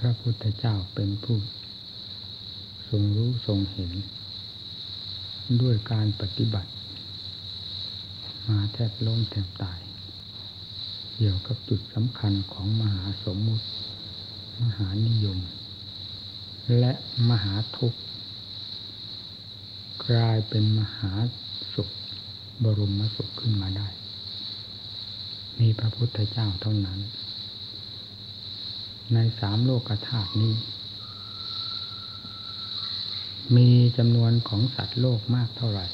พระพุทธเจ้าเป็นผู้ทรงรู้ทรงเห็น ด้วยการปฏิบัติ มาแทบล้มแทบตาย เกี่ยวกับจุดสำคัญของมหาสมมุติ มหานิยม และมหาทุกข์ กลายเป็นมหาสุข บรมสุขขึ้นมาได้ มีพระพุทธเจ้าเท่านั้น ในสามโลกธาตุนี้ มีจำนวนของสัตว์โลกมากเท่าไหร่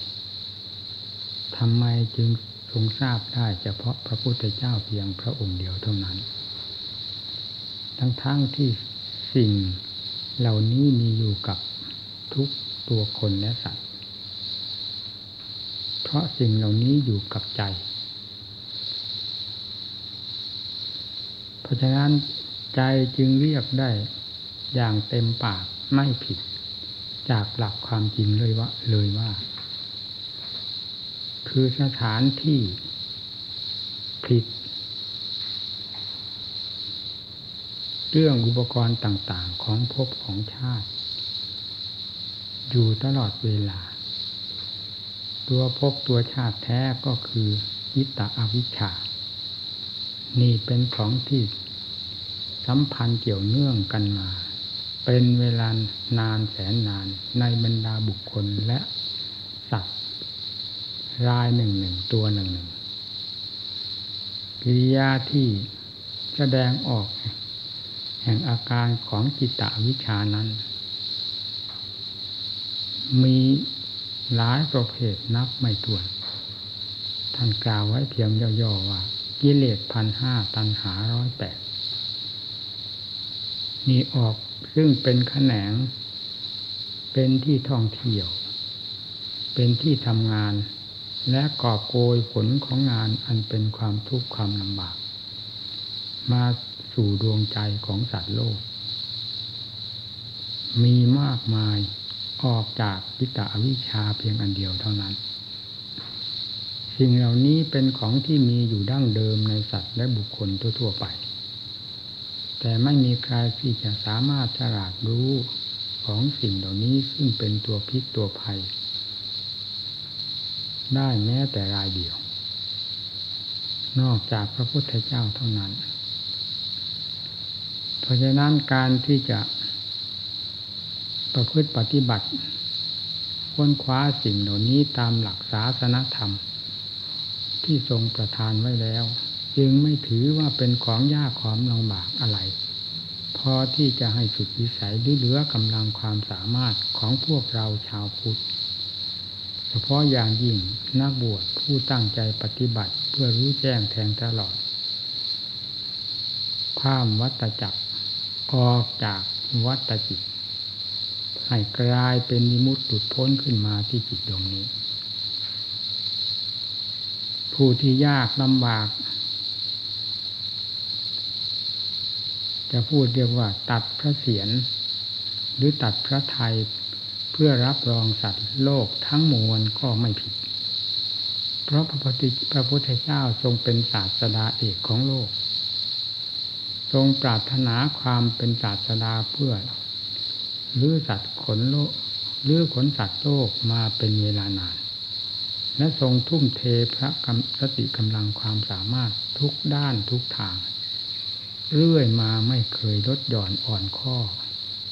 ทำไมจึงทรงทราบได้เฉพาะพระพุทธเจ้าเพียงพระองค์เดียวเท่านั้น ทั้งๆทที่สิ่งเหล่านี้มีอยู่กับทุกตัวคนและสัตว์ เพราะสิ่งเหล่านี้อยู่กับใจ เพราะฉะนั้น ใจจึงเรียกได้อย่างเต็มปากไม่ผิด จากหลักความจริงเลยว่าเลยว่า คือสถานที่ผิด เรื่องอุปกรณ์ต่างๆของภพของชาติ อยู่ตลอดเวลา ตัวภพตัวชาติแท้ก็คือยิตาอวิชชา นี่เป็นของที่ สัมพันธ์เกี่ยวเนื่องกันมา เป็นเวลานานแสนนานในบรรดาบุคคลและสัตว์รายหนึ่งหนึ่งตัวหนึ่งหนึ่งกิริยาที่แสดงออกแห่งอาการของจิตตวิชานั้น มีหลายประเภทนับไม่ถ้วน ท่านกล่าวไว้เพียงย่อๆว่า กิเลสพันห้าตันหาร้อยแปด มีออกซึ่งเป็นแขนง เป็นที่ท่องเที่ยว เป็นที่ทำงาน และกอบโกยผลของงานอันเป็นความทุกข์ความลำบาก มาสู่ดวงใจของสัตว์โลก มีมากมายออกจากวิตาวิชาเพียงอันเดียวเท่านั้น สิ่งเหล่านี้เป็นของที่มีอยู่ดั้งเดิมในสัตว์และบุคคลทั่วๆไป แต่ไม่มีใครที่จะสามารถฉลาดรู้ของสิ่งเหล่านี้ซึ่งเป็นตัวพิษตัวภัย ได้แม้แต่รายเดียว นอกจากพระพุทธเจ้าเท่านั้น เพราะฉะนั้นการที่จะประพฤติปฏิบัติค้นคว้าสิ่งเหล่านี้ตามหลักศาสนธรรม ที่ทรงประทานไว้แล้ว จึงไม่ถือว่าเป็นของยากของลำบากอะไร พอที่จะให้สุดวิสัยหรือเหลือกำลังความสามารถของพวกเราชาวพุทธเฉพาะอย่างยิ่งนักบวชผู้ตั้งใจปฏิบัติเพื่อรู้แจ้งแทงตลอด ความวัตจักรออกจากวัตจิต ให้กลายเป็นนิมุตตุดพ้นขึ้นมาที่จิตดวงนี้ ผู้ที่ยากลำบาก จะพูดเรียกว่าตัดพระเศียรหรือตัดพระไทยเพื่อรับรองสัตว์โลกทั้งมวลก็ไม่ผิด เพราะพระพุทธพระพุทธเจ้าทรงเป็นศาสดาเอกของโลก ทรงปรารถนาความเป็นศาสดาเพื่อหรือสัตว์ขนโลกหรือขนสัตว์โลกมาเป็นเวลานาน และทรงทุ่มเทพระกสติกำลังความสามารถทุกด้านทุกทาง เรื่อยมาไม่เคยลดหย่อนอ่อนข้อ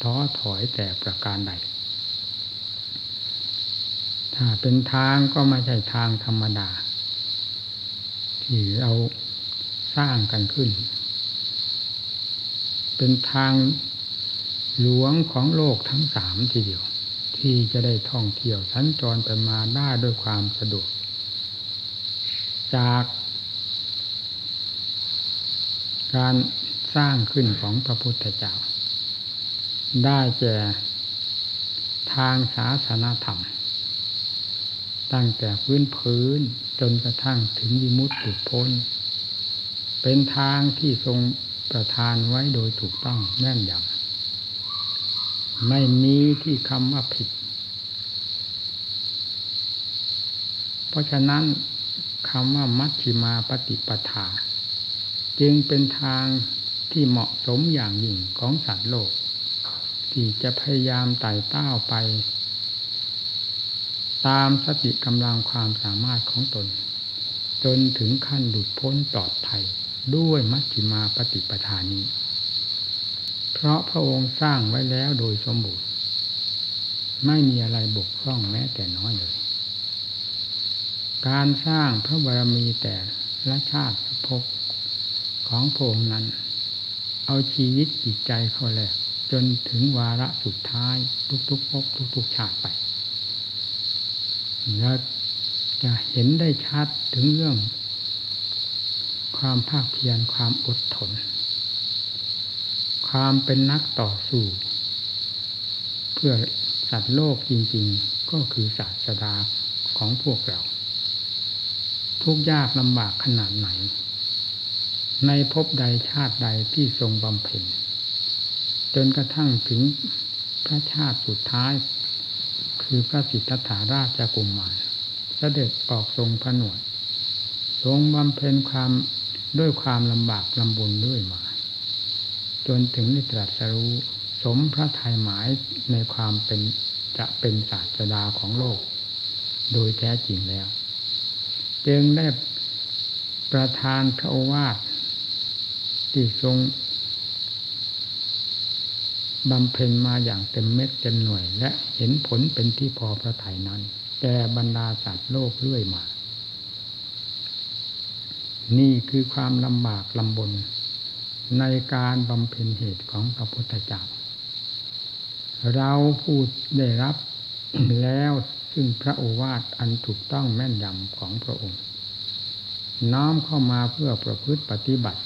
ท้อถอยแต่ประการใด ถ้าเป็นทางก็ไม่ใช่ทางธรรมดา ที่เราสร้างกันขึ้น เป็นทางหลวงของโลกทั้งสามทีเดียว ที่จะได้ท่องเที่ยวสัญจรไปมาได้ด้วยความสะดวก จากการ สร้างขึ้นของพระพุทธเจ้า ได้แก่ทางศาสนาธรรม ตั้งแต่พื้นพื้นจนกระทั่งถึงวิมุตติพ้น เป็นทางที่ทรงประทานไว้โดยถูกต้องแน่นยำไม่มีที่คำว่าผิด เพราะฉะนั้นคำว่ามัชฌิมาปฏิปทา จึงเป็นทาง ที่เหมาะสมอย่างยิ่งของสัตว์โลก ที่จะพยายามไต่เต้าไป ตามสติกำลังความสามารถของตน จนถึงขั้นหลุดพ้นปลอดภัยด้วยมัชฌิมาปฏิปทานี้ เพราะพระองค์สร้างไว้แล้วโดยสมบูรณ์ ไม่มีอะไรบกพร่องแม้แต่น้อยเลย การสร้างพระบารมีแต่ละชาติภพของพระองค์นั้น เอาชีวิตจิตใจเขาแลกจนถึงวาระสุดท้าย ทุกๆภพทุกๆชาติไปแล้วจะเห็นได้ชัดถึงเรื่อง ความภาคเพียรความอดทน ความเป็นนักต่อสู้ เพื่อสัตว์โลกจริง ๆ ก็คือศาสดาของพวกเรา ทุกยากลำบากขนาดไหน ในภพใดชาติใดที่ทรงบำเพ็ญจนกระทั่งถึงพระชาติสุดท้าย คือพระสิทธัตถาราชกุมมารเสด็จออกทรงผนวด ทรงบำเพ็ญความด้วยความลำบากลำบนด้วยมา จนถึงได้ตรัสรู้สมพระทัยหมายในความเป็นจะเป็นศาสดาของโลก โดยแท้จริงแล้ว จึงได้ประทานพระโอวาท ที่ทรงบำเพ็ญมาอย่างเต็มเม็ดเต็มหน่วย และเห็นผลเป็นที่พอพระทัยนั้น แต่บรรดาสัตว์โลกเรื่อยมา นี่คือความลำบากลำบน ในการบำเพ็ญเหตุของพระพุทธเจ้าเราพูดได้รับแล้วซึ่งพระโอวาทอันถูกต้องแม่นยำของพระองค์ น้อมเข้ามาเพื่อประพฤติปฏิบัติ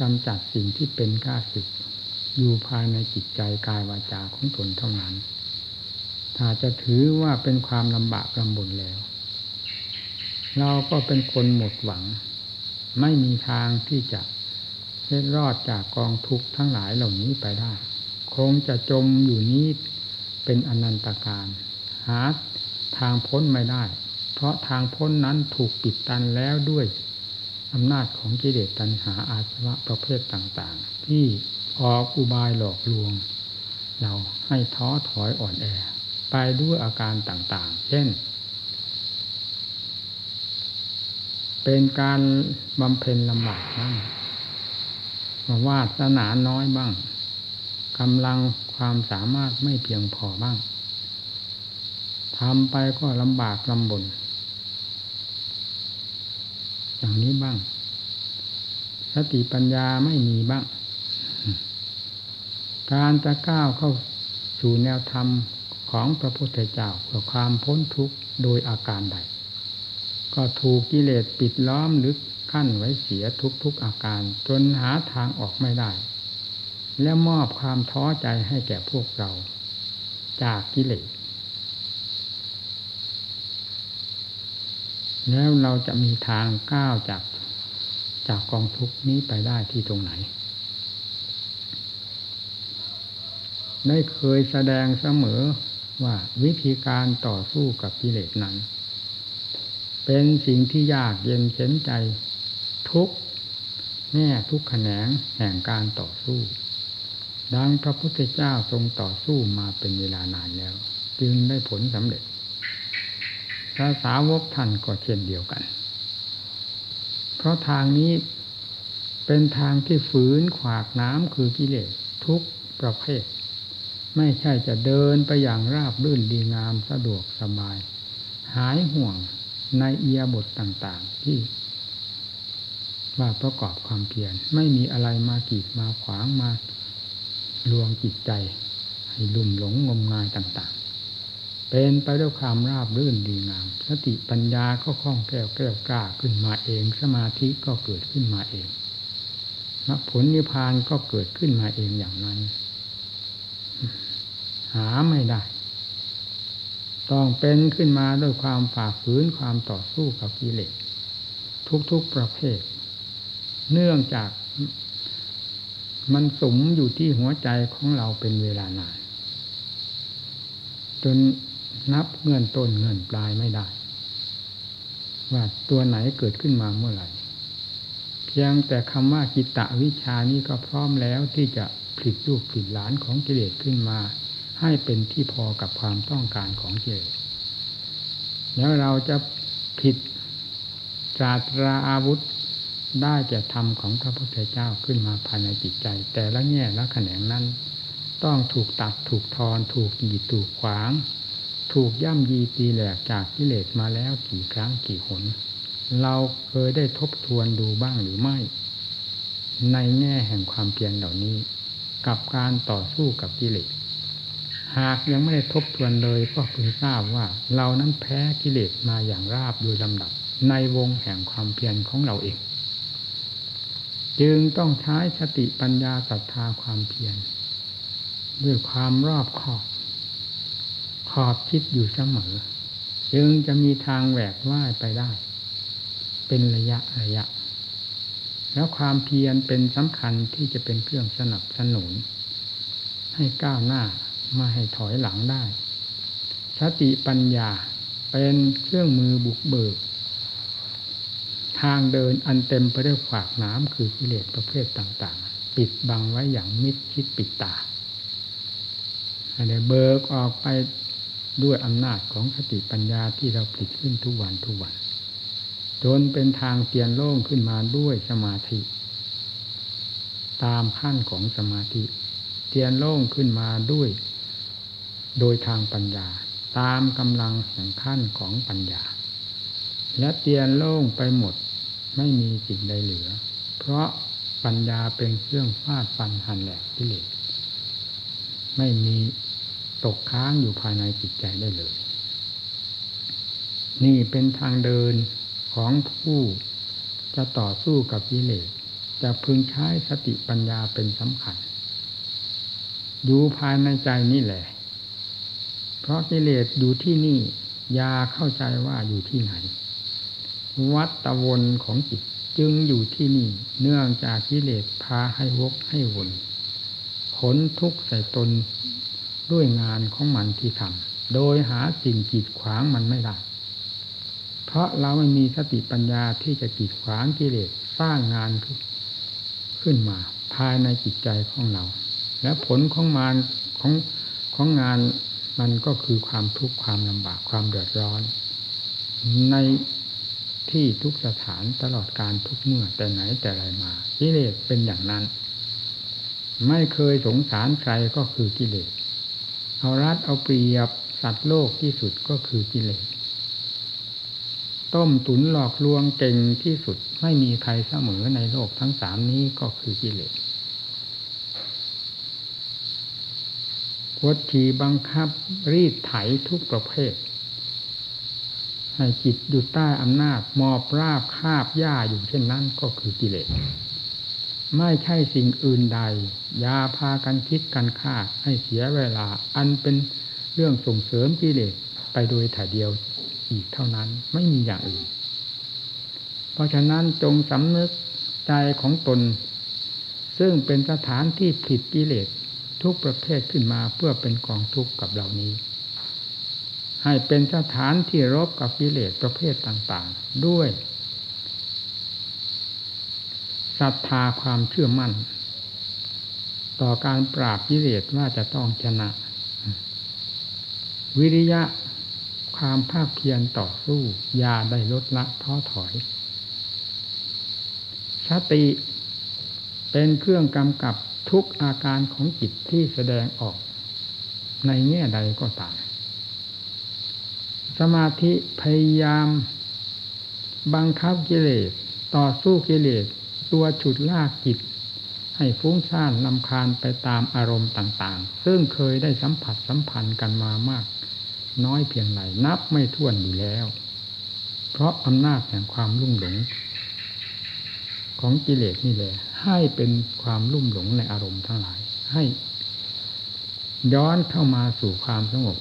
กำจัดสิ่งที่เป็นก้าศึกอยู่ภายในจิตใจกายวาจาของตนเท่านั้น ถ้าจะถือว่าเป็นความลำบากลำบนแล้ว เราก็เป็นคนหมดหวัง ไม่มีทางที่จะเล็ดรอดจากกองทุกข์ทั้งหลายเหล่านี้ไปได้ คงจะจมอยู่นี้เป็นอนันตการ หาทางพ้นไม่ได้ เพราะทางพ้นนั้นถูกปิดตันแล้วด้วย อำนาจของกิเลสตัณหาอาสวะประเภทต่างๆ ที่ออกอุบายหลอกลวง เราให้ท้อถอยอ่อนแอ ไปด้วยอาการต่างๆ เช่น เป็นการบำเพ็ญลำบากบ้างวาสนาน้อยบ้างกำลังความสามารถไม่เพียงพอบ้างทำไปก็ลำบากลำบน อย่างนี้บ้าง สติปัญญาไม่มีบ้าง การจะก้าวเข้าสู่แนวธรรมของพระพุทธเจ้าเพื่อความพ้นทุกข์โดยอาการใด ก็ถูกกิเลสปิดล้อมลึกขั้นไว้เสียทุกๆอาการ จนหาทางออกไม่ได้ และมอบความท้อใจให้แก่พวกเรา จากกิเลส แล้วเราจะมีทางก้าวจากจากกองทุกนี้ไปได้ที่ตรงไหน ได้เคยแสดงเสมอว่าวิธีการต่อสู้กับกิเลสนั้น เป็นสิ่งที่ยากเย็นเข็นใจทุกแง่ทุกแขนงแห่งการต่อสู้ ดังพระพุทธเจ้าทรงต่อสู้มาเป็นเวลานานแล้ว จึงได้ผลสำเร็จ พระสาวกท่านก็เช่นเดียวกัน เพราะทางนี้เป็นทางที่ฝืนขวากน้ำคือกิเลสทุกประเภท ไม่ใช่จะเดินไปอย่างราบรื่นดีงามสะดวกสบาย หายห่วงในเอียบทต่าง ๆ ที่ว่าประกอบความเพียรไม่มีอะไรมากีดมาขวางมาลวงจิตใจ ให้ลุ่มหลงงมงายต่าง ๆ เป็นไปด้วยความราบรื่นดีงาม สติปัญญาก็คล่องแคล่วแก้วกล้าขึ้นมาเอง สมาธิก็เกิดขึ้นมาเองมรรคผลนิพพานก็เกิดขึ้นมาเองอย่างนั้น หาไม่ได้ ต้องเป็นขึ้นมาด้วยความฝ่าฝืนความต่อสู้กับกิเลสทุกๆประเภท เนื่องจากมันสมอยู่ที่หัวใจของเราเป็นเวลานาน จน นับเงื่อนต้นเงื่อนปลายไม่ได้ ว่าตัวไหนเกิดขึ้นมาเมื่อไหร่ เพียงแต่คำว่ากิตตวิชานี้ก็พร้อมแล้วที่จะผลิตลูกผลิตหลานของกิเลสขึ้นมา ให้เป็นที่พอกับความต้องการของกิเลสแล้วเราจะผิดตราตราอาวุธได้จะทำของพระพุทธเจ้าขึ้นมาภายในจิตใจ แต่ละแง่ละแขนงนั้น ต้องถูกตัดถูกทอน ถูกกีดถูกขวาง ถูกย่ำยีตีแหลกจากกิเลสมาแล้วกี่ครั้งกี่หน เราเคยได้ทบทวนดูบ้างหรือไม่ ในแง่แห่งความเพียรเหล่านี้ กับการต่อสู้กับกิเลสหากยังไม่ได้ทบทวนเลยก็เพิ่งทราบว่าเรานั้นแพ้กิเลสมาอย่างราบโดยลำดับ ในวงแห่งความเพียรของเราเอง จึงต้องใช้สติปัญญาศรัทธาความเพียรด้วยความรอบขอบ ขอบคิดอยู่เสมอ จึงจะมีทางแหวกว่ายไปได้ เป็นระยะระยะ แล้วความเพียรเป็นสำคัญที่จะเป็นเครื่องสนับสนุน ให้ก้าวหน้ามาให้ถอยหลังได้ สติปัญญาเป็นเครื่องมือบุกเบิก ทางเดินอันเต็มไปด้วยขวากน้ำคือกิเลสประเภทต่างๆ ปิดบังไว้อย่างมิดชิดปิดตาอะไรเบิกออกไป ด้วยอำนาจของสติปัญญาที่เราผลิตขึ้นทุกวันทุกวัน จนเป็นทางเตียนโล่งขึ้นมาด้วยสมาธิ ตามขั้นของสมาธิ เตียนโล่งขึ้นมาด้วย โดยทางปัญญา ตามกำลังแห่งขั้นของปัญญา และเตียนโล่งไปหมดไม่มีสิ่งใดเหลือ เพราะปัญญาเป็นเครื่องฟาดฟันหันแหลกกิเลสไม่มี ตกค้างอยู่ภายในจิตใจได้เลย นี่เป็นทางเดินของผู้จะต่อสู้กับกิเลสจะพึงใช้สติปัญญาเป็นสำคัญ อยู่ภายในใจนี่แหละ เพราะกิเลสอยู่ที่นี่ยาเข้าใจว่าอยู่ที่ไหน วัตวนของจิตจึงอยู่ที่นี่เนื่องจากกิเลสพาให้วกให้วนขนทุกข์ใส่ตน ด้วยงานของมันที่ทำโดยหาสิ่งกีดขวางมันไม่ได้ เพราะเราไม่มีสติปัญญาที่จะกีดขวางกิเลสสร้างงานขึ้นมา ภายในจิตใจของเรา และผลของมานของของงานมันก็คือความทุกข์ความลำบากความเดือดร้อน ในที่ทุกสถานตลอดการทุกเมื่อแต่ไหนแต่ไรมา กิเลสเป็นอย่างนั้น ไม่เคยสงสารใครก็คือกิเลส เอารัดเอาเปรียบสัตว์โลกที่สุดก็คือกิเลสต้มตุนหลอกลวงเก่งที่สุดไม่มีใครเสมอในโลกทั้งสามนี้ก็คือกิเลสวดทีบังคับรีดไถทุกประเภท ให้จิตอยู่ใต้อำนาจมอบราบคาบหญ้าอยู่เช่นนั้นก็คือกิเลส ไม่ใช่สิ่งอื่นใดอย่าพากันคิดกันฆ่าให้เสียเวลา อันเป็นเรื่องส่งเสริมกิเลสไปโดยถ่ายเดียวอีกเท่านั้นไม่มีอย่างอื่น เพราะฉะนั้นจงสำนึกใจของตน ซึ่งเป็นสถานที่ผิดกิเลสทุกประเภทขึ้นมาเพื่อเป็นกองทุกข์กับเหล่านี้ ให้เป็นสถานที่รบกับกิเลสประเภทต่าง ๆ ด้วย ศรัทธาความเชื่อมั่น ต่อการปราบกิเลสว่าจะต้องชนะ วิริยะความภาคเพียรต่อสู้ยาได้ลดละท้อถอย สติเป็นเครื่องกำกับทุกอาการของจิตที่แสดงออก ในแง่ใดก็ตาม สมาธิพยายาม บังคับกิเลสต่อสู้กิเลส ตัวฉุดลากจิต ให้ฟุ้งซ่านลำคาญไปตามอารมณ์ต่างๆ ซึ่งเคยได้สัมผัสสัมพันธ์กันมามาก น้อยเพียงไรนับไม่ถ้วนอยู่แล้ว เพราะอำนาจแห่งความลุ่มหลง ของกิเลสนี่แหละ ให้เป็นความลุ่มหลงในอารมณ์ทั้งหลาย ให้ ย้อนเข้ามาสู่ความสงบ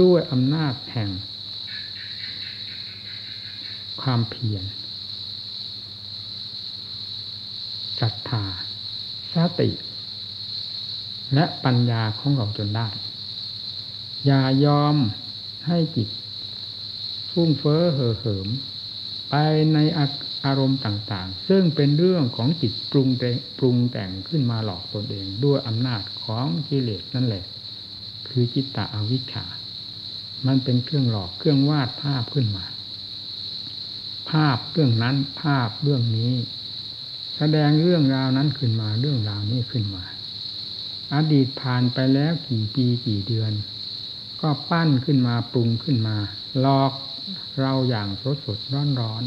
ด้วยอำนาจแห่ง ความเพียร ศรัทธาสติ และปัญญาของเราจนได้ อย่ายอมให้จิตฟุ้งเฟ้อเห่อเหิม ไปในอารมณ์ต่างๆ ซึ่งเป็นเรื่องของจิตปรุงแต่ปรุงแต่งขึ้นมาหลอกตนเองด้วยอำนาจของกิเลสนั่นแหละ คือจิตตะอวิชชา มันเป็นเครื่องหลอกเครื่องวาดภาพขึ้นมา ภาพเรื่องนั้นภาพเรื่องนี้ แสดงเรื่องราวนั้นขึ้นมาเรื่องราวนี้ขึ้นมา อดีตผ่านไปแล้วกี่ปีกี่เดือน ก็ปั้นขึ้นมาปรุงขึ้นมาหลอกเราอย่างสดสดร้อนร้อน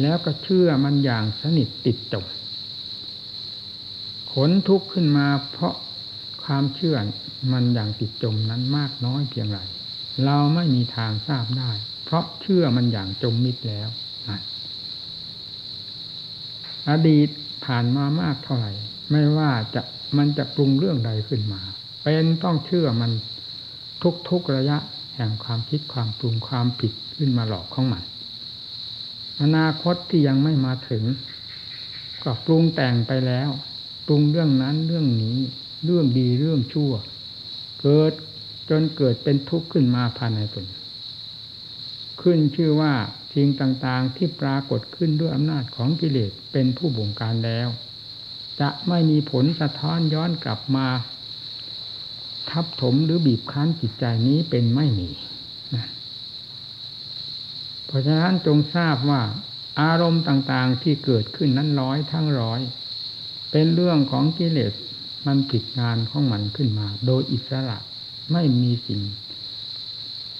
แล้วก็เชื่อมันอย่างสนิทติดจมขนทุกข์ขึ้นมาเพราะความเชื่อมันอย่างติดจมนั้นมากน้อยเพียงไร เราไม่มีทางทราบได้ เพราะเชื่อมันอย่างจมมิดแล้ว อดีตผ่านมามากเท่าไหร่ ไม่ว่าจะมันจะปรุงเรื่องใดขึ้นมา เป็นต้องเชื่อมันทุกๆระยะแห่งความคิดความปรุงความผิดขึ้นมาหลอกของมันอนาคตที่ยังไม่มาถึง ก็ปรุงแต่งไปแล้ว ปรุงเรื่องนั้นเรื่องนี้ เรื่องดีเรื่องชั่ว เกิดจนเกิดเป็นทุกข์ขึ้นมาภายในตนขึ้นชื่อว่า สิ่งต่างๆที่ปรากฏขึ้นด้วยอำนาจของกิเลสเป็นผู้บงการแล้ว จะไม่มีผลสะท้อนย้อนกลับมา ทับถมหรือบีบคั้นจิตใจนี้เป็นไม่มี เพราะฉะนั้นจงทราบว่า อารมณ์ต่างๆที่เกิดขึ้นนั้นร้อยทั้งร้อย เป็นเรื่องของกิเลสมันผิดงานของมันขึ้นมา โดยอิสระไม่มีสิ่ง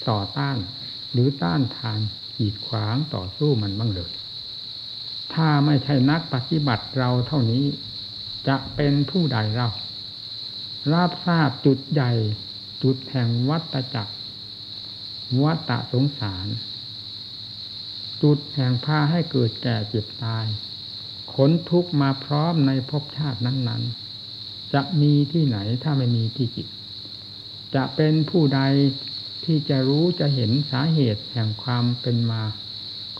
ต่อต้านหรือต้านทาน ขีดขวางต่อสู้มันบ้างเลย ถ้าไม่ใช่นักปฏิบัติเราเท่านี้จะเป็นผู้ใดเรารับทราบจุดใหญ่จุดแห่งวัตจักร วัตสงสาร จุดแห่งพาให้เกิดแก่เจ็บตาย ขนทุกมาพร้อมในภพชาตินั้นๆ จะมีที่ไหนถ้าไม่มีที่จิต จะเป็นผู้ใด ที่จะรู้จะเห็นสาเหตุแห่งความเป็นมา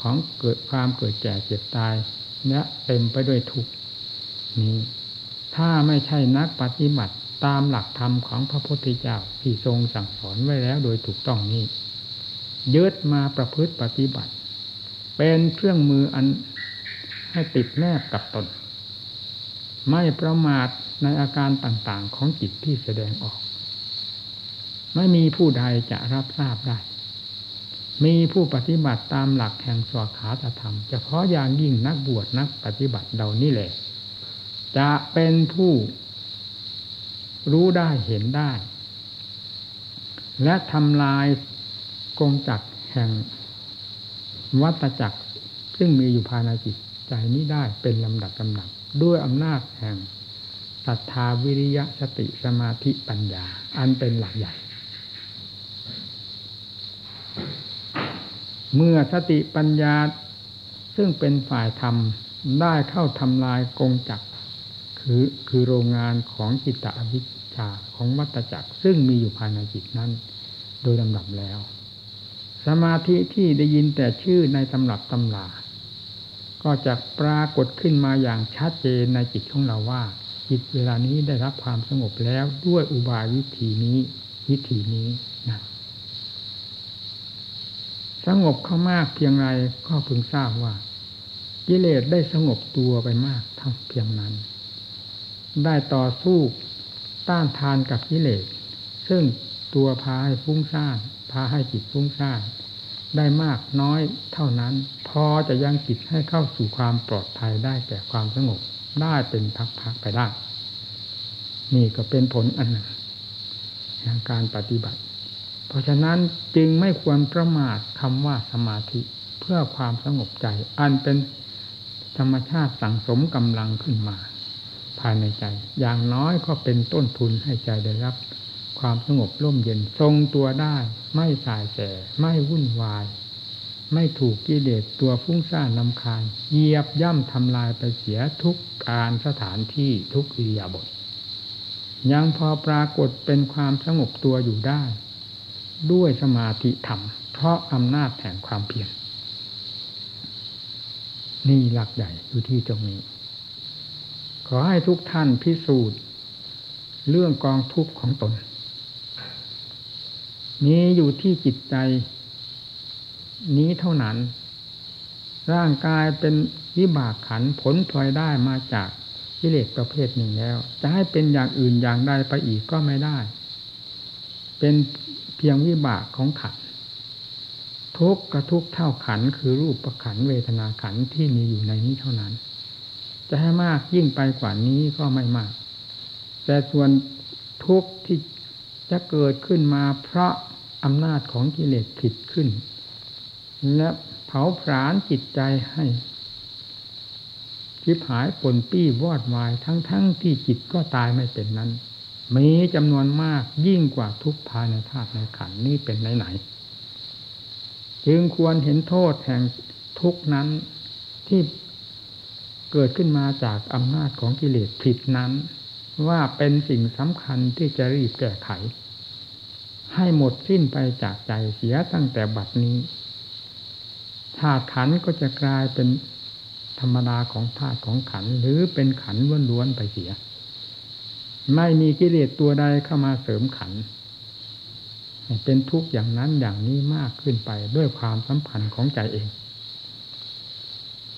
ของเกิดความเกิดแก่เจ็บตายเนี่ยเต็มไปด้วยทุกนี้ ถ้าไม่ใช่นักปฏิบัติตามหลักธรรมของพระพุทธเจ้าที่ทรงสั่งสอนไว้แล้วโดยถูกต้องนี้ยึดมาประพฤติปฏิบัติ เป็นเครื่องมืออันให้ติดแนบกับตน ไม่ประมาทในอาการต่างๆของจิตที่แสดงออก ไม่มีผู้ใดจะรับทราบได้ มีผู้ปฏิบัติตามหลักแห่งสวขาธรรม เฉพาะอย่างยิ่งนักบวชนักปฏิบัติเดานี่แหละ จะเป็นผู้รู้ได้เห็นได้ และทำลายกงจักแห่งวัตจักรซึ่งมีอยู่ภายในจิตใจนี้ได้เป็นลำดับลำดับด้วยอำนาจแห่งศรัทธาวิริยะสติสมาธิปัญญา อันเป็นหลักใหญ่ เมื่อสติปัญญาซึ่งเป็นฝ่ายธรรมได้เข้าทำลายกงจักคือคือโรงงานของจิตตอวิชชาของวัตจักร ซึ่งมีอยู่ภายในจิตนั้น โดยลำดับแล้ว สมาธิที่ได้ยินแต่ชื่อในตำรับตำลาก็จะปรากฏขึ้นมาอย่างชัดเจนในจิตของเราว่า จิตเวลานี้ได้รับความสงบแล้วด้วยอุบายวิธีนี้ วิธีนี้ สงบเข้ามากเพียงไรก็พึงทราบว่า กิเลสได้สงบตัวไปมากเท่าเพียงนั้น ได้ต่อสู้ต้านทานกับกิเลส ซึ่งตัวพาให้ฟุ้งซ่านพาให้จิตฟุ้งซ่านได้มากน้อยเท่านั้น พอจะยังจิตให้เข้าสู่ความปลอดภัยได้แก่ความสงบได้เป็นพักๆไปได้ นี่ก็เป็นผลอันหนึ่งแห่งการปฏิบัติ เพราะฉะนั้นจึงไม่ควรประมาทคำว่าสมาธิเพื่อความสงบใจ อันเป็นธรรมชาติสั่งสมกำลังขึ้นมา ภายในใจ อย่างน้อยก็เป็นต้นทุนให้ใจได้รับ ความสงบร่มเย็นทรงตัวได้ ไม่สายแสไม่วุ่นวาย ไม่ถูกกิเลสตัวฟุ้งซ่านลำคาญเหยียบย่ำทำลายไปเสียทุกการสถานที่ทุกอิริยาบถยังพอปรากฏเป็นความสงบตัวอยู่ได้ ด้วยสมาธิธรรม เพราะอำนาจแห่งความเพียรนี่หลักใหญ่อยู่ที่ตรงนี้ ขอให้ทุกท่านพิสูจน์ เรื่องกองทุกข์ของตนมีอยู่ที่จิตใจ นี้เท่านั้น ร่างกายเป็นวิบากขันผลพลอยได้มาจากกิเลสประเภทหนึ่งแล้ว จะให้เป็นอย่างอื่นอย่างใดไปอีกก็ไม่ได้ เป็น พียงวิบากของขันทุกกระทุกเท่าขันคือรูปประขันเวทนาขันที่มีอยู่ในนี้เท่านั้น จะให้มากยิ่งไปกว่านี้ก็ไม่มาก แต่ส่วนทุกที่จะเกิดขึ้นมาเพราะอำนาจของกิเลสผิดขึ้น และเผาผลาญจิตใจให้ทิพหายปนปี้วอดวายทั้งๆทที่จิตก็ตายไม่เป็นนั้น มีจำนวนมากยิ่งกว่าทุกภายในธาตุในขันนี้เป็นไหนๆจึงควรเห็นโทษแห่งทุกนั้นที่เกิดขึ้นมาจากอำนาจของกิเลสผิดนั้น ว่าเป็นสิ่งสำคัญที่จะรีบแก้ไข ให้หมดสิ้นไปจากใจเสียตั้งแต่บัดนี้ธาตุขันก็จะกลายเป็นธรรมดาของธาตุของขันหรือเป็นขันล้วนๆไปเสีย ไม่มีกิเลสตัวใดเข้ามาเสริมขัน เป็นทุกข์อย่างนั้นอย่างนี้มากขึ้นไปด้วยความสัมพันธ์ของใจเอง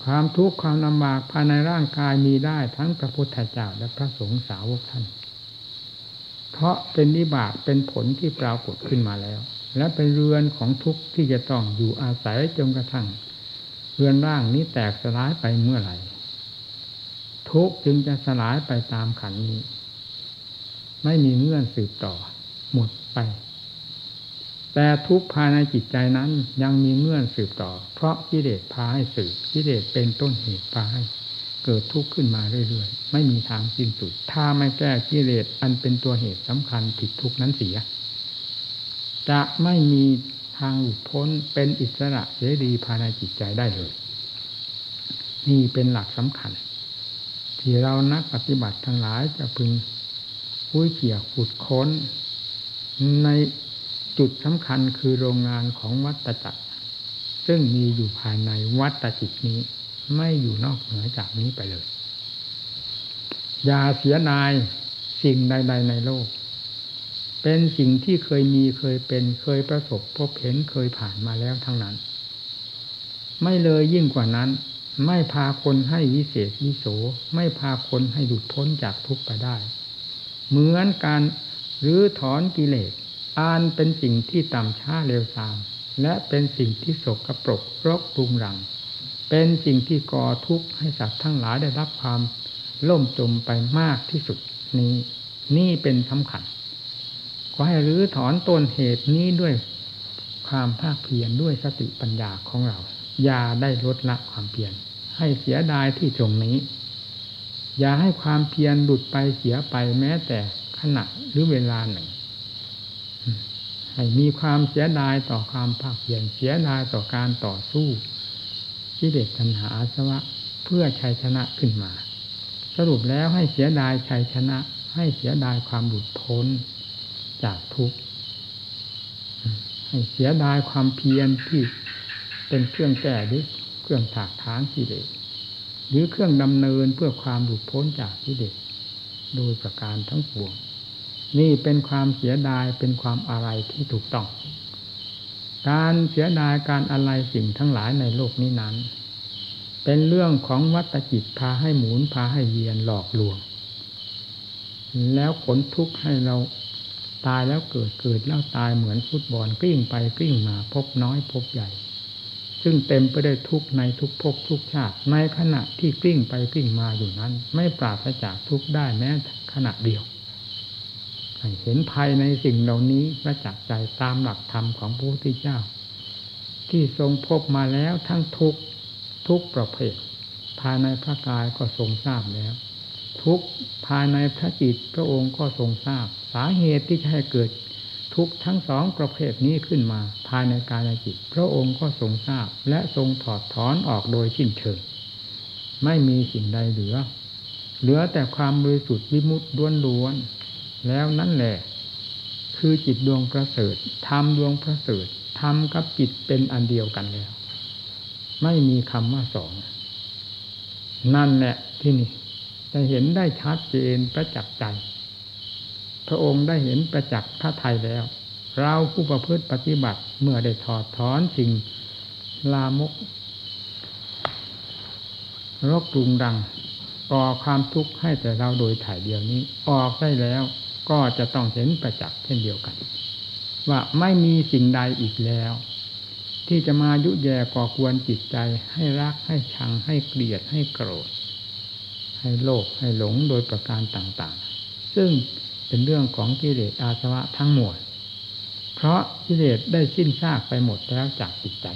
ความทุกข์ความลำบากภายในร่างกายมีได้ทั้งพระพุทธเจ้าและพระสงฆ์สาวกท่าน เพราะเป็นนิบาตเป็นผลที่ปรากฏขึ้นมาแล้ว และเป็นเรือนของทุกข์ที่จะต้องอยู่อาศัยจนกระทั่ง เรือนร่างนี้แตกสลายไปเมื่อไหร่ทุกข์จึงจะสลายไปตามขันนี้ ไม่มีเงื่อนสืบต่อ หมดไป แต่ทุกภายในจิตใจนั้นยังมีเงื่อนสืบต่อ เพราะกิเลสพาให้สืบกิเลสเป็นต้นเหตุพาให้เกิดทุกข์ขึ้นมาเรื่อยๆ ไม่มีทางสิ้นสุด ถ้าไม่แก้กิเลสอันเป็นตัวเหตุสำคัญผิดทุกข์นั้นเสีย จะไม่มีทางหลุดพ้นเป็นอิสระเสรีภายในจิตใจได้เลย นี่เป็นหลักสำคัญ ที่เรานักปฏิบัติทั้งหลายจะพึง คุ้ยเขี่ยขุดค้น ในจุดสำคัญคือโรงงานของวัตจักร ซึ่งมีอยู่ภายในวัตจิตนี้ ไม่อยู่นอกเหนือจากนี้ไปเลย อย่าเสียนายสิ่งใด ๆ ในโลก เป็นสิ่งที่เคยมีเคยเป็นเคยประสบพบเห็นเคยผ่านมาแล้วทั้งนั้น ไม่เลยยิ่งกว่านั้นไม่พาคนให้วิเศษวิโส ไม่พาคนให้หลุดพ้นจากทุกข์ไปได้ เหมือนการรื้อถอนกิเลสอ่านเป็นสิ่งที่ต่ำช้าเร็วซาม และเป็นสิ่งที่สกรปรกรกปรุงรัง เป็นสิ่งที่ก่อทุกข์ให้สัตว์ทั้งหลายได้รับความล่มจมไปมากที่สุดนี้ นี่เป็นสำคัญขอให้รื้อถอนต้นเหตุนี้ด้วยความภาคเพียรด้วยสติปัญญาของเรา อย่าได้ลดละความเพียรให้เสียดายที่ตรงนี้ อย่าให้ความเพียรหลุดไปเสียไปแม้แต่ขณะหรือเวลาหนึ่ง ให้มีความเสียดายต่อความภาคเพียรเสียดายต่อการต่อสู้ที่เด็ดปัญหาอาสวะเพื่อชัยชนะขึ้นมา สรุปแล้วให้เสียดายชัยชนะ ให้เสียดายความหลุดพ้นจากทุกข์ให้เสียดายความเพียรที่เป็นเครื่องแก้หรือเครื่องถากถางกิเลส หรือเครื่องดำเนินเพื่อความหลุดพ้นจากกิเลสโดยประการทั้งปวง นี่เป็นความเสียดายเป็นความอะไรที่ถูกต้อง การเสียดายการอะไรสิ่งทั้งหลายในโลกนี้นั้น เป็นเรื่องของวัตจิตพาให้หมุนพาให้เยียนหลอกลวง แล้วขนทุกข์ให้เราตายแล้วเกิดเกิดแล้วตายเหมือนฟุตบอลกลิ้งไปกลิ้งมาพบน้อยพบใหญ่ ซึ่งเต็มไปด้วยทุกในทุกภพทุกชาติ ในขณะที่กลิ้งไปกลิ้งมาอยู่นั้น ไม่ปราศจากทุกได้แม้ขณะเดียวเห็นภายในสิ่งเหล่านี้ประจักษ์ใจตามหลักธรรมของพระพุทธเจ้า ที่ทรงพบมาแล้วทั้งทุกทุกประเภท ภายในพระกายก็ทรงทราบแล้ว ทุกภายในพระจิตพระองค์ก็ทรงทราบ สาเหตุที่ให้เกิด ทุกทั้งสองประเภทนี้ขึ้นมา ภายในกายจิต พระองค์ก็ทรงทราบ และทรงถอดถอนออกโดยสิ้นเชิง ไม่มีสิ่งใดเหลือ เหลือแต่ความบริสุทธิ์วิมุตติล้วนๆแล้วนั่นแหละ คือจิตดวงประเสริฐธรรมดวงประเสริฐธรรมกับจิตเป็นอันเดียวกันแล้ว ไม่มีคำว่าสอง นั่นแหละที่นี่จะเห็นได้ชัดเจนประจักษ์ใจ พระองค์ได้เห็นประจักษ์พระไทยแล้ว เราผู้ประพฤติปฏิบัติเมื่อได้ถอดถอนสิ่งลามกรกรุงรังก่อความทุกข์ให้แต่เราโดยถ่ายเดียวนี้ ออกได้แล้วก็จะต้องเห็นประจักษ์เช่นเดียวกัน ว่าไม่มีสิ่งใดอีกแล้ว ที่จะมายุแย่ก่อกวนจิตใจให้รักให้ชังให้เกลียดให้โกรธ ให้โลภให้หลงโดยประการต่าง ๆ ซึ่ง เป็นเรื่องของกิเลสอาสวะทั้งหมด เพราะกิเลสได้สิ้นซากไปหมดแล้วจากจิตใจ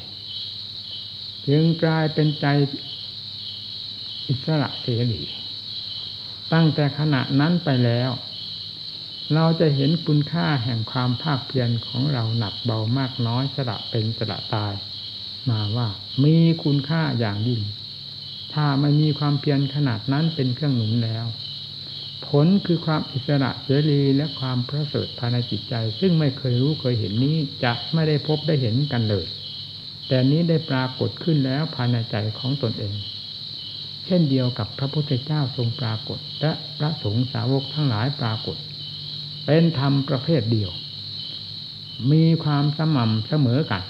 จึงกลายเป็นใจอิสระเสรีตั้งแต่ขณะนั้นไปแล้ว เราจะเห็นคุณค่าแห่งความภาคเพียรของเราหนักเบามากน้อยสละเป็นสละตาย มาว่ามีคุณค่าอย่างยิ่ง ถ้าไม่มีความเพียรขนาดนั้นเป็นเครื่องหนุนแล้ว ผลคือความอิสระเสรีและความประเสริฐภายในจิตใจ ซึ่งไม่เคยรู้เคยเห็นนี้จะไม่ได้พบได้เห็นกันเลย แต่นี้ได้ปรากฏขึ้นแล้วภายในใจของตนเอง เช่นเดียวกับพระพุทธเจ้าทรงปรากฏ และพระสงฆ์สาวกทั้งหลายปรากฏ เป็นธรรมประเภทเดียว มีความสม่ำเสมอกัน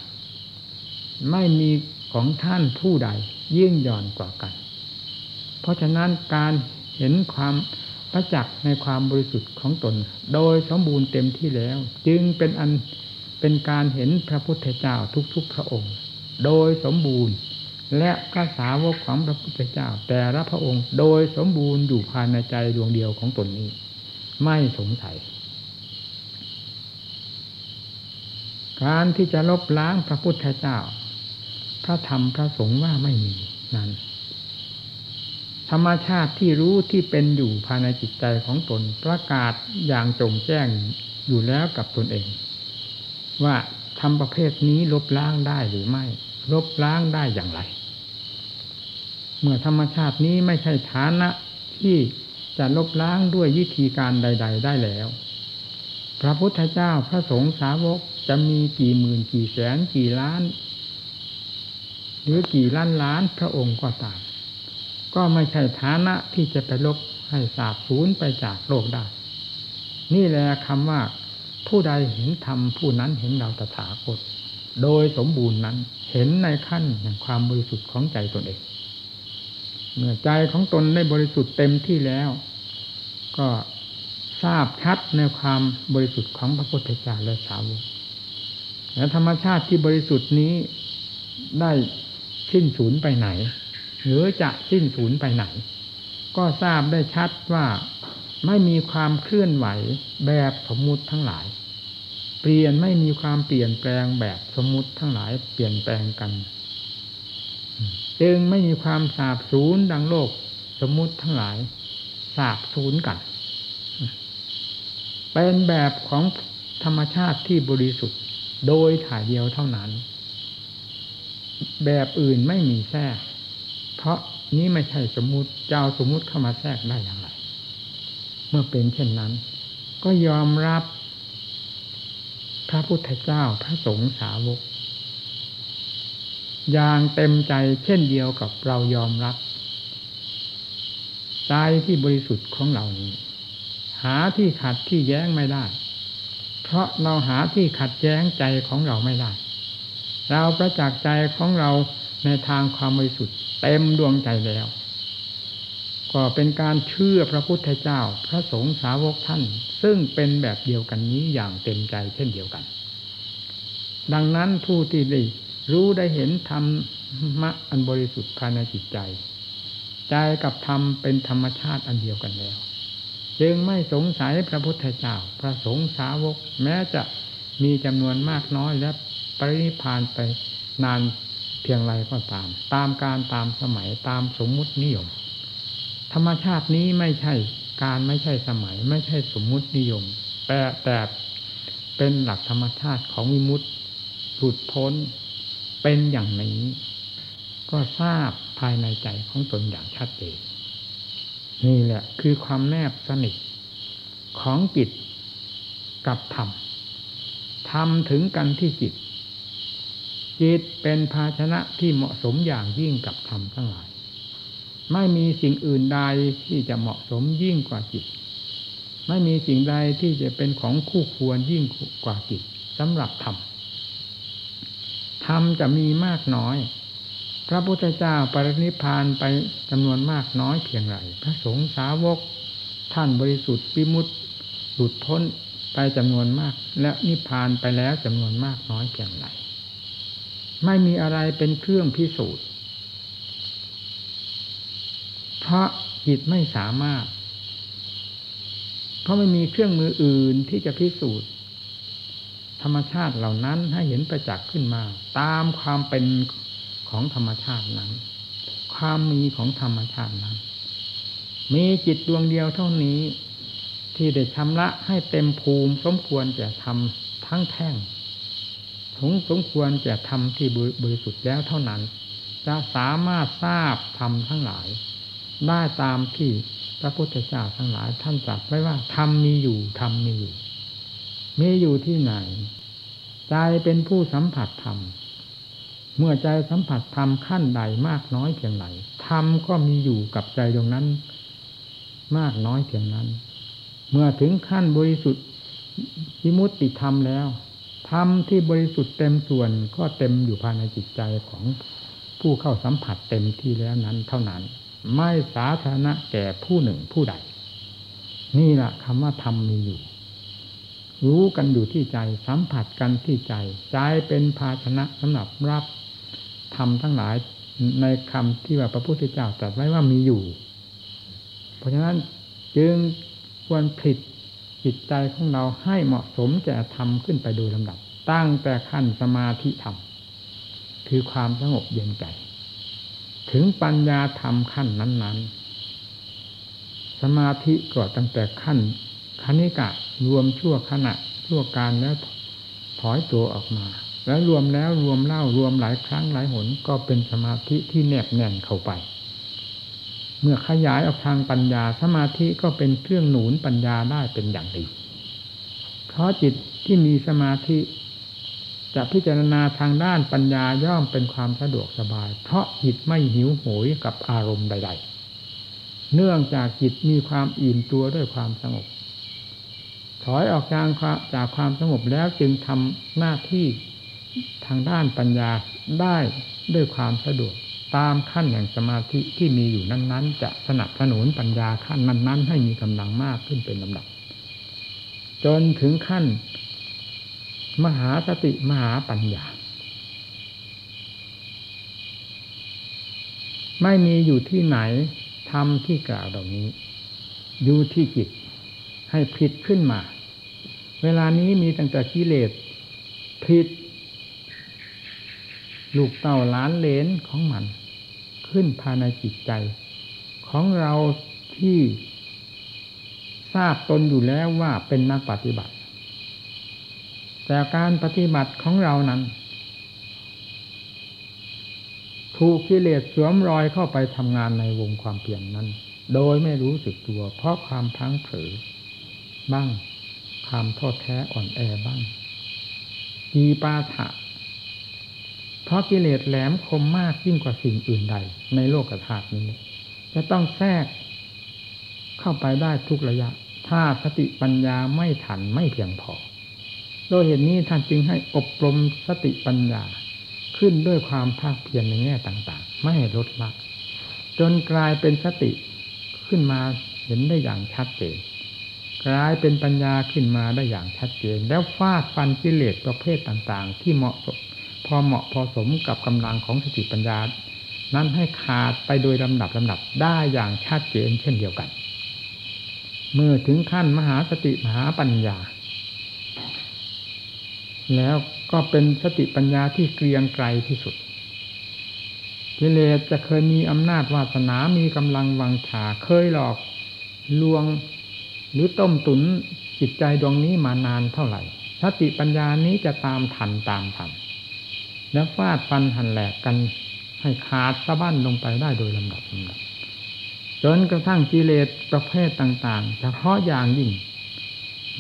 ไม่มีของท่านผู้ใดยิ่งย่อนกว่ากัน เพราะฉะนั้นการเห็นความ ประจักษ์ในความบริสุทธิ์ของตน โดยสมบูรณ์เต็มที่แล้ว จึงเป็นอันเป็นการเห็นพระพุทธเจ้าทุกๆพระองค์ โดยสมบูรณ์ และพระสาวกของพระพุทธเจ้า แต่ละพระองค์ โดยสมบูรณ์อยู่ภายในใจดวงเดียวของตนนี้ ไม่สงสัยการที่จะลบล้างพระพุทธเจ้า พระธรรมพระสงฆ์ว่าไม่มีนั้น ธรรมชาติที่รู้ที่เป็นอยู่ภายในจิตใจของตนประกาศอย่างจงแจ้งอยู่แล้วกับตนเอง ว่าทำประเภทนี้ลบล้างได้หรือไม่ ลบล้างได้อย่างไร เมื่อธรรมชาตินี้ไม่ใช่ฐานะที่จะลบล้างด้วยวิธีการใด ๆ ได้แล้ว พระพุทธเจ้าพระสงฆ์สาวกจะมีกี่หมื่นกี่แสนกี่ล้าน หรือกี่ล้านล้านพระองค์ก็ตาม ก็ไม่ใช่ฐานะที่จะไปลบให้สาบสูญไปจากโลกได้ นี่แหละคำว่าผู้ใดเห็นธรรมผู้นั้นเห็นเราตถาคต โดยสมบูรณ์นั้นเห็นในขั้นแห่งความบริสุทธิ์ของใจตนเอง เมื่อใจของตนได้บริสุทธิ์เต็มที่แล้ว ก็ทราบชัดในความบริสุทธิ์ของพระพุทธเจ้าและสาวกและธรรมชาติที่บริสุทธิ์นี้ได้สิ้นสูญไปไหน หรือจะสิ้นสูญไปไหน ก็ทราบได้ชัดว่าไม่มีความเคลื่อนไหวแบบสมมุติทั้งหลาย เปลี่ยนไม่มีความเปลี่ยนแปลงแบบสมมุติทั้งหลายเปลี่ยนแปลงกัน จึงไม่มีความสาบสูญดังโลกสมมุติทั้งหลายสาบสูญกัน เป็นแบบของธรรมชาติที่บริสุทธิ์โดยถ่ายเดียวเท่านั้น แบบอื่นไม่มีแทรก เพราะนี้ไม่ใช่สมมุติเจ้าสมมุติเข้ามาแทรกได้อย่างไร เมื่อเป็นเช่นนั้น ก็ยอมรับพระพุทธเจ้าพระสงฆ์สาวกอย่างเต็มใจเช่นเดียวกับเรายอมรับใจที่บริสุทธิ์ของเรานี้ หาที่ขัดที่แย้งไม่ได้ เพราะเราหาที่ขัดแย้งใจของเราไม่ได้ เราประจักษ์ใจของเรา ในทางความบริสุทธิ์เต็มดวงใจแล้ว ก็เป็นการเชื่อพระพุทธเจ้า พระสงฆ์สาวกท่าน ซึ่งเป็นแบบเดียวกันนี้อย่างเต็มใจเช่นเดียวกัน ดังนั้นผู้ที่ได้รู้ได้เห็นธรรมะอันบริสุทธิ์ภายในจิตใจ ใจกับธรรมเป็นธรรมชาติอันเดียวกันแล้ว จึงไม่สงสัยพระพุทธเจ้า พระสงฆ์สาวก แม้จะมีจำนวนมากน้อยและปรินิพานไปนาน เพียงไรก็ตาม ตามการตามสมัยตามสมมุตินิยม ธรรมชาตินี้ไม่ใช่การไม่ใช่สมัย ไม่ใช่สมมุตินิยม แต่แต่เป็นหลักธรรมชาติของวิมุตติหลุดพ้นเป็นอย่างนี้ ก็ทราบภายในใจของตนอย่างชัดเจนนี่แหละคือความแนบสนิทของจิตกับธรรมธรรมถึงกันที่จิต จิตเป็นภาชนะที่เหมาะสมอย่างยิ่งกับธรรมทั้งหลาย ไม่มีสิ่งอื่นใดที่จะเหมาะสมยิ่งกว่าจิต ไม่มีสิ่งใดที่จะเป็นของคู่ควรยิ่งกว่าจิตสำหรับธรรมธรรมจะมีมากน้อย พระพุทธเจ้าปรินิพานไปจำนวนมากน้อยเพียงไรพระสงฆ์สาวก ท่านบริสุทธิ์วิมุตติหลุดพ้นไปจำนวนมาก และนิพพานไปแล้วจำนวนมากน้อยเพียงไร ไม่มีอะไรเป็นเครื่องพิสูจน์ เพราะจิตไม่สามารถ เพราะไม่มีเครื่องมืออื่นที่จะพิสูจน์ ธรรมชาติเหล่านั้นให้เห็นประจักษ์ขึ้นมา ตามความเป็นของธรรมชาตินั้น ความมีของธรรมชาตินั้น มีจิตดวงเดียวเท่านี้ ที่ได้ชำระให้เต็มภูมิสมควรจะทำทั้งแท่ง สงสมควรจะทำที่บริสุทธิ์แล้วเท่านั้น จะสามารถทราบธรรมทั้งหลาย ได้ตามที่พระพุทธเจ้าทั้งหลาย ท่านตรัสไว้ว่าธรรมมีอยู่ธรรมมีอยู่ มีอยู่ที่ไหน ใจเป็นผู้สัมผัสธรรมเมื่อใจสัมผัสธรรมขั้นใดมากน้อยเพียงไรธรรมก็มีอยู่กับใจตรงนั้น มากน้อยเพียงนั้น เมื่อถึงขั้นบริสุทธิ์วิมุตติธรรมแล้ว ธรรมที่บริสุทธิ์เต็มส่วนก็เต็มอยู่ภายในจิตใจของผู้เข้าสัมผัสเต็มที่แล้วนั้นเท่านั้น ไม่สาธารณะแก่ผู้หนึ่งผู้ใด นี่แหละคำว่าธรรมมีอยู่ รู้กันอยู่ที่ใจสัมผัสกันที่ใจ ใจเป็นภาชนะสำหรับรับธรรมทั้งหลายในคำที่ว่าพระพุทธเจ้าตรัสไว้ว่ามีอยู่ เพราะฉะนั้นจึงควรผลิต จิตใจของเราให้เหมาะสมแก่ธรรมขึ้นไปโดยลำดับ ตั้งแต่ขั้นสมาธิธรรม คือความสงบเย็นใจ ถึงปัญญาธรรมขั้นนั้น ๆ สมาธิก็ตั้งแต่ขั้นคณิกะรวมชั่วขณะชั่วการแล้วถอยตัวออกมา แล้วรวมแล้วรวมเล่ารวมหลายครั้งหลายหนก็เป็นสมาธิที่แนบแน่นเข้าไป เมื่อขยายออกทางปัญญาสมาธิก็เป็นเครื่องหนุนปัญญาได้เป็นอย่างดี เพราะจิตที่มีสมาธิ จะพิจารณาทางด้านปัญญาย่อมเป็นความสะดวกสบาย เพราะจิตไม่หิวโหยกับอารมณ์ใด ๆ เนื่องจากจิตมีความอิ่มตัวด้วยความสงบ ถอยออกจากจากความสงบแล้วจึงทำหน้าที่ทางด้านปัญญาได้ด้วยความสะดวก ตามขั้นแห่งสมาธิที่มีอยู่นั้น ๆ จะสนับสนุนปัญญาขั้นนั้น ๆ ให้มีกำลังมากขึ้นเป็นลำดับ จนถึงขั้น มหาสติมหาปัญญา ไม่มีอยู่ที่ไหนทำที่กล่าวเหล่านี้ อยู่ที่จิตให้ผิดขึ้นมา เวลานี้มีตั้งแต่กิเลสผิดลูกเต่าล้านเลนของมัน ขึ้นภายในจิตใจ ของเราที่ทราบตนอยู่แล้วว่าเป็นนักปฏิบัติ แต่การปฏิบัติของเรานั้นถูกกิเลสสวมรอยเข้าไปทำงานในวงความเปลี่ยนนั้น โดยไม่รู้สึกตัว เพราะความพังเผยบ้างความท้อแท้อ่อนแอบ้างอีปาถะ เพราะกิเลสแหลมคมมากยิ่งกว่าสิ่งอื่นใด ในโลกธาตุนี้ จะต้องแทรกเข้าไปได้ทุกระยะ ถ้าสติปัญญาไม่ทันไม่เพียงพอ โดยเหตุนี้ท่านจึงให้อบรมสติปัญญาขึ้นด้วยความภาคเพียรในแง่ต่างๆ ไม่ให้ลดละจนกลายเป็นสติขึ้นมาเห็นได้อย่างชัดเจนกลายเป็นปัญญาขึ้นมาได้อย่างชัดเจน แล้วฟาดฟันกิเลสประเภทต่างๆ ที่เหมาะสม พอเหมาะพอสมกับกำลังของสติปัญญา นั้นให้ขาดไปโดยลำดับลำดับได้อย่างชัดเจนเช่นเดียวกัน เมื่อถึงขั้นมหาสติมหาปัญญา แล้วก็เป็นสติปัญญาที่เกรียงไกรที่สุดกิเลสจะเคยมีอำนาจวาสนา มีกำลังวังชาเคยหลอกลวงหรือต้มตุนจิตใจดวงนี้มานานเท่าไหร่สติปัญญานี้จะตามทันตามทัน แล้วฟาดฟันหันแหลกกันให้ขาดสะบั้นลงไปได้โดยลำดับลำดับจนกระทั่งกิเลสประเภทต่างๆ เฉพาะอย่างยิ่ง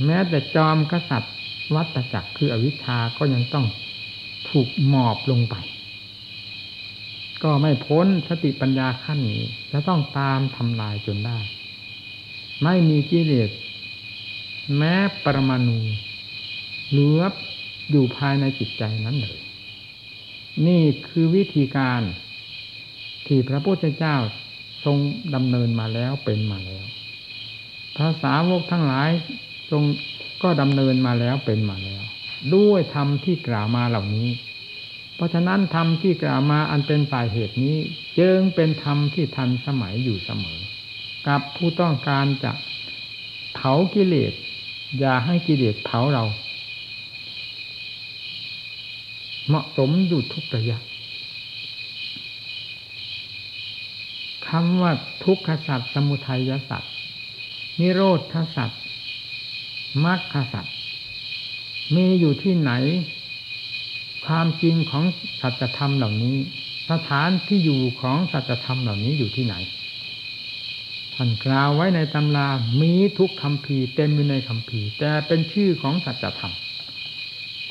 แม้แต่จอมกษัตริย์วัตจักรคืออวิชชาก็ยังต้องถูกหมอบลงไป ก็ไม่พ้นสติปัญญาขั้นนี้ จะต้องตามทำลายจนได้ ไม่มีกิเลสแม้ปรมาณูเหลืออยู่ภายในจิตใจนั้นเลย นี่คือวิธีการที่พระพุทธเจ้าทรงดำเนินมาแล้วเป็นมาแล้วภาษาวกทั้งหลายทรงก็ดำเนินมาแล้วเป็นมาแล้ว ด้วยธรรมที่กล่าวมาเหล่านี้ เพราะฉะนั้นธรรมที่กล่าวมาอันเป็นฝ่ายเหตุนี้จึงเป็นธรรมที่ทันสมัยอยู่เสมอ กับผู้ต้องการจะเผากิเลสอย่าให้กิเลสเผาเรา เหมาะสมอยู่ทุกระยะคำว่าทุกขสัตว์สมุทัยสัตว์นิโรธสัตว์มรรคสัตว์มีอยู่ที่ไหน ความจริงของสัจธรรมเหล่านี้ สถานที่อยู่ของสัจธรรมเหล่านี้อยู่ที่ไหนท่านกล่าวไว้ในตำรามีทุกคำพีเต็มอยู่ในคำพีแต่เป็นชื่อของสัจธรรม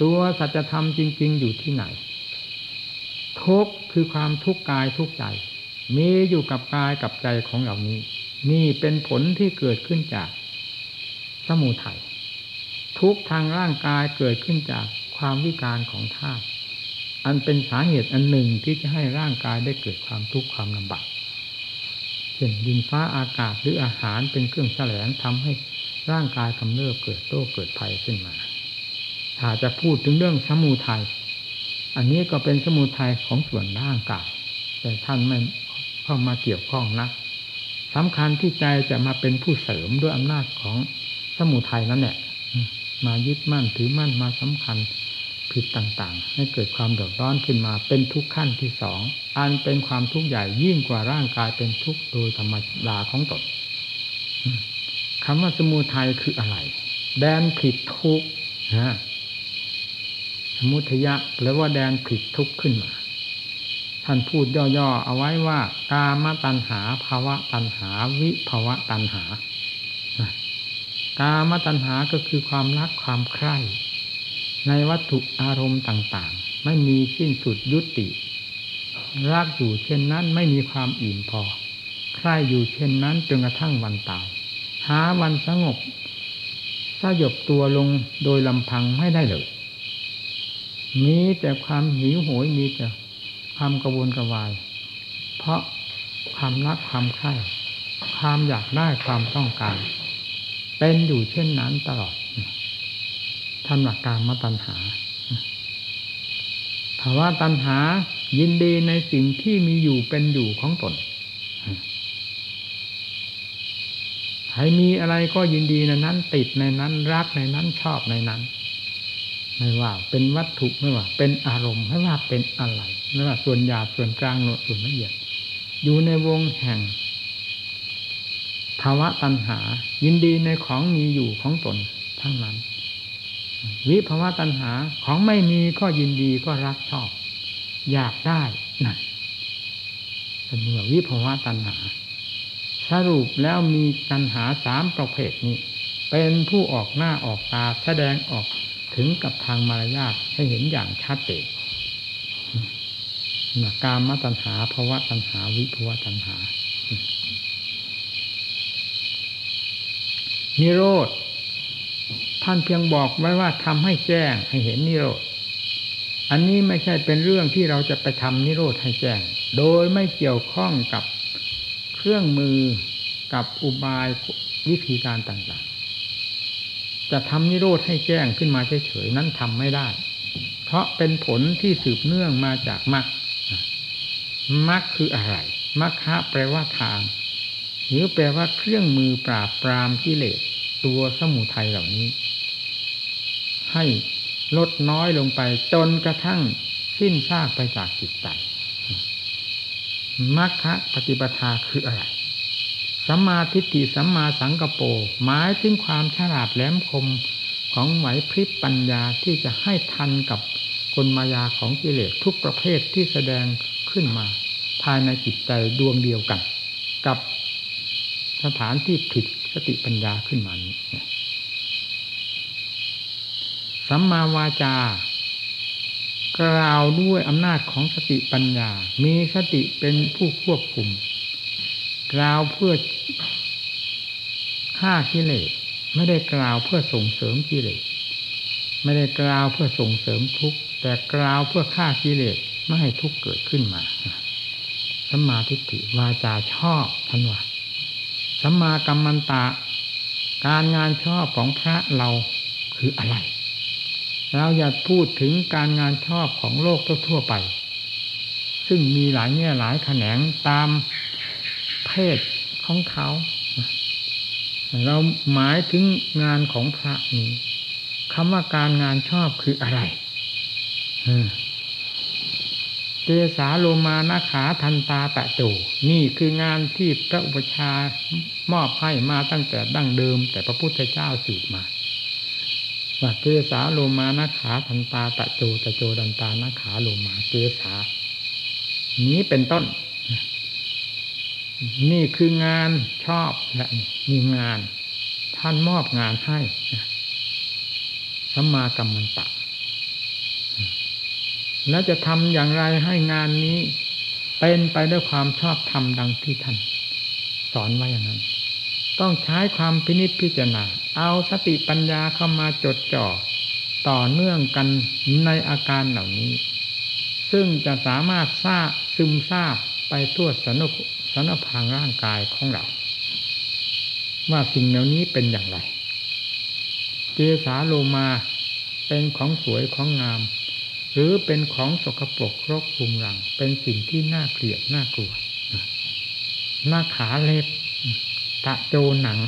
ตัวสัจธรรมจริง ๆ อยู่ที่ไหน ทุกคือความทุกข์กายทุกใจ มีอยู่กับกายกับใจของเหล่านี้ นี่เป็นผลที่เกิดขึ้นจากสมุทัยทุกทางร่างกายเกิดขึ้นจากความวิการของธาตุอันเป็นสาเหตุอันหนึ่งที่จะให้ร่างกายได้เกิดความทุกข์ความลำบากเช่นดินฟ้าอากาศหรืออาหารเป็นเครื่องแสลงทำให้ร่างกายกำเริบเกิดโรคเกิดภัยขึ้นมา ถ้าจะพูดถึงเรื่องสมุทัยอันนี้ก็เป็นสมุทัยของส่วนร่างกายแต่ท่านไม่เข้ามาเกี่ยวข้องนักสำคัญที่ใจจะมาเป็นผู้เสริมด้วยอำนาจของสมุทัยนั่นแหละมายึดมั่นถือมั่นมาสำคัญผิดต่างๆ ให้เกิดความเดือดร้อนขึ้นมาเป็นทุกขั้นที่สองอันเป็นความทุกข์ใหญ่ยิ่งกว่าร่างกายเป็นทุกข์โดยธรรมดาของตนคำว่าสมุทัยคืออะไร แดนผิดทุกข์ฮะ สมุทยะแปลว่าแดนผิดทุกข์ขึ้นมา ท่านพูดย่อๆเอาไว้ว่ากามตัณหาภาวะตัณหา วิภาวะตัณหากามตัณหาก็คือความรักความใคร่ ในวัตถุอารมณ์ต่างๆ ไม่มีสิ้นสุดยุติ รักอยู่เช่นนั้นไม่มีความอิ่มพอ ใคร่อยู่เช่นนั้นจนกระทั่งวันตาย หาวันสงบสยบตัวลงโดยลำพังไม่ได้เลย มีแต่ความหิวโหยมีแต่ความกระวนกระวาย เพราะความรักความใคร่ความอยากได้ความต้องการ เป็นอยู่เช่นนั้นตลอดท่านหลักการมาตัญหาภาวะตัญหายินดีในสิ่งที่มีอยู่เป็นอยู่ของตนใครมีอะไรก็ยินดีในนั้น ติดในนั้น รักในนั้นชอบในนั้น ไม่ว่าเป็นวัตถุไม่ว่า เป็นอารมณ์ไม่ว่าเป็นอะไรไม่ว่าส่วนหยาบส่วนกลางส่วนละเอียด อยู่ในวงแห่ง ภาวะตัณหา ยินดีในของมีอยู่ของตนทั้งนั้น วิภาวะตัณหาของไม่มีก็ยินดีก็รักชอบ อยากได้นั่นเป็นเรื่อวิภาวะตัณหา สรุปแล้วมีตัณหาสามประเภทนี้ เป็นผู้ออกหน้าออกตาแสดงออก ถึงกับทางมารยาทให้เห็นอย่างชัดเจนการมตัณหาภาวะตัณหาวิภาวะตัณหา นิโรธท่านเพียงบอกไว้ว่าทำให้แจ้งให้เห็นนิโรธ อันนี้ไม่ใช่เป็นเรื่องที่เราจะไปทำนิโรธให้แจ้ง โดยไม่เกี่ยวข้องกับเครื่องมือกับอุบายวิธีการต่าง จะทำนิโรธให้แจ้งขึ้นมาเฉยๆนั้นทำไม่ได้ เพราะเป็นผลที่สืบเนื่องมาจากมรรคมรรคคืออะไรมรรคะแปลว่าทาง หรือแปลว่าเครื่องมือปราบปรามกิเลสตัวสมุทัยเหล่านี้ ให้ลดน้อยลงไปจนกระทั่งสิ้นซากไปจากจิตใจมรรคปฏิปทาคืออะไร สัมมาทิฏฐิสัมมาสังกปรหมายถึงความฉลาดแหลมคมของไหวพริบปัญญาที่จะให้ทันกับกลมายาของกิเลสทุกประเภทที่แสดงขึ้นมา ภายในจิตใจดวงเดียวกัน กับสถานที่ผิดสติปัญญาขึ้นมานี้สัมมาวาจากล่าวด้วยอำนาจของสติปัญญา มีสติเป็นผู้ควบคุม กล่าวเพื่อฆ่ากิเลสไม่ได้กล่าวเพื่อส่งเสริมกิเลสไม่ได้กล่าวเพื่อส่งเสริมทุกข์แต่กล่าวเพื่อฆ่ากิเลสไม่ให้ทุกข์เกิดขึ้นมาสัมมาทิฏฐิวาจาชอบทันว่าสัมมากัมมันตะ การงานชอบของพระเราคืออะไร เราอย่าพูดถึงการงานชอบของโลกทั่วไป ซึ่งมีหลายแง่หลายแขนงตาม ศของเขา เราหมายถึงงานของพระนี้คำว่าการงานชอบคืออะไรเกสาโลมานาขาทันตาตะโจ นี่คืองานที่พระอุปชามอบให้มาตั้งแต่ดั้งเดิม แต่พระพุทธเจ้าสืบมาว่าเกสาโลมานาขาทันตาตะโจตะโจดันตานาขาโลมาเกสานี้เป็นต้น นี่คืองานชอบและมีงาน ท่านมอบงานให้สัมมากัมมันตะ แล้วจะทำอย่างไรให้งานนี้ เป็นไปด้วยความชอบธรรมดังที่ท่าน สอนไว้อย่างนั้น ต้องใช้ความพินิจพิจารณา เอาสติปัญญาเข้ามาจดจ่อ ต่อเนื่องกันในอาการเหล่านี้ ซึ่งจะสามารถทราบซึมซาบไปทั่วสนุก สนพางร่างกายของเรา ว่าสิ่งเหล่านี้เป็นอย่างไรเกสาโลมาเป็นของสวยของงาม หรือเป็นของสกปรกรกรุงรัง เป็นสิ่งที่น่าเกลียดน่ากลัวหน้าขาเล็บตะโจหนัง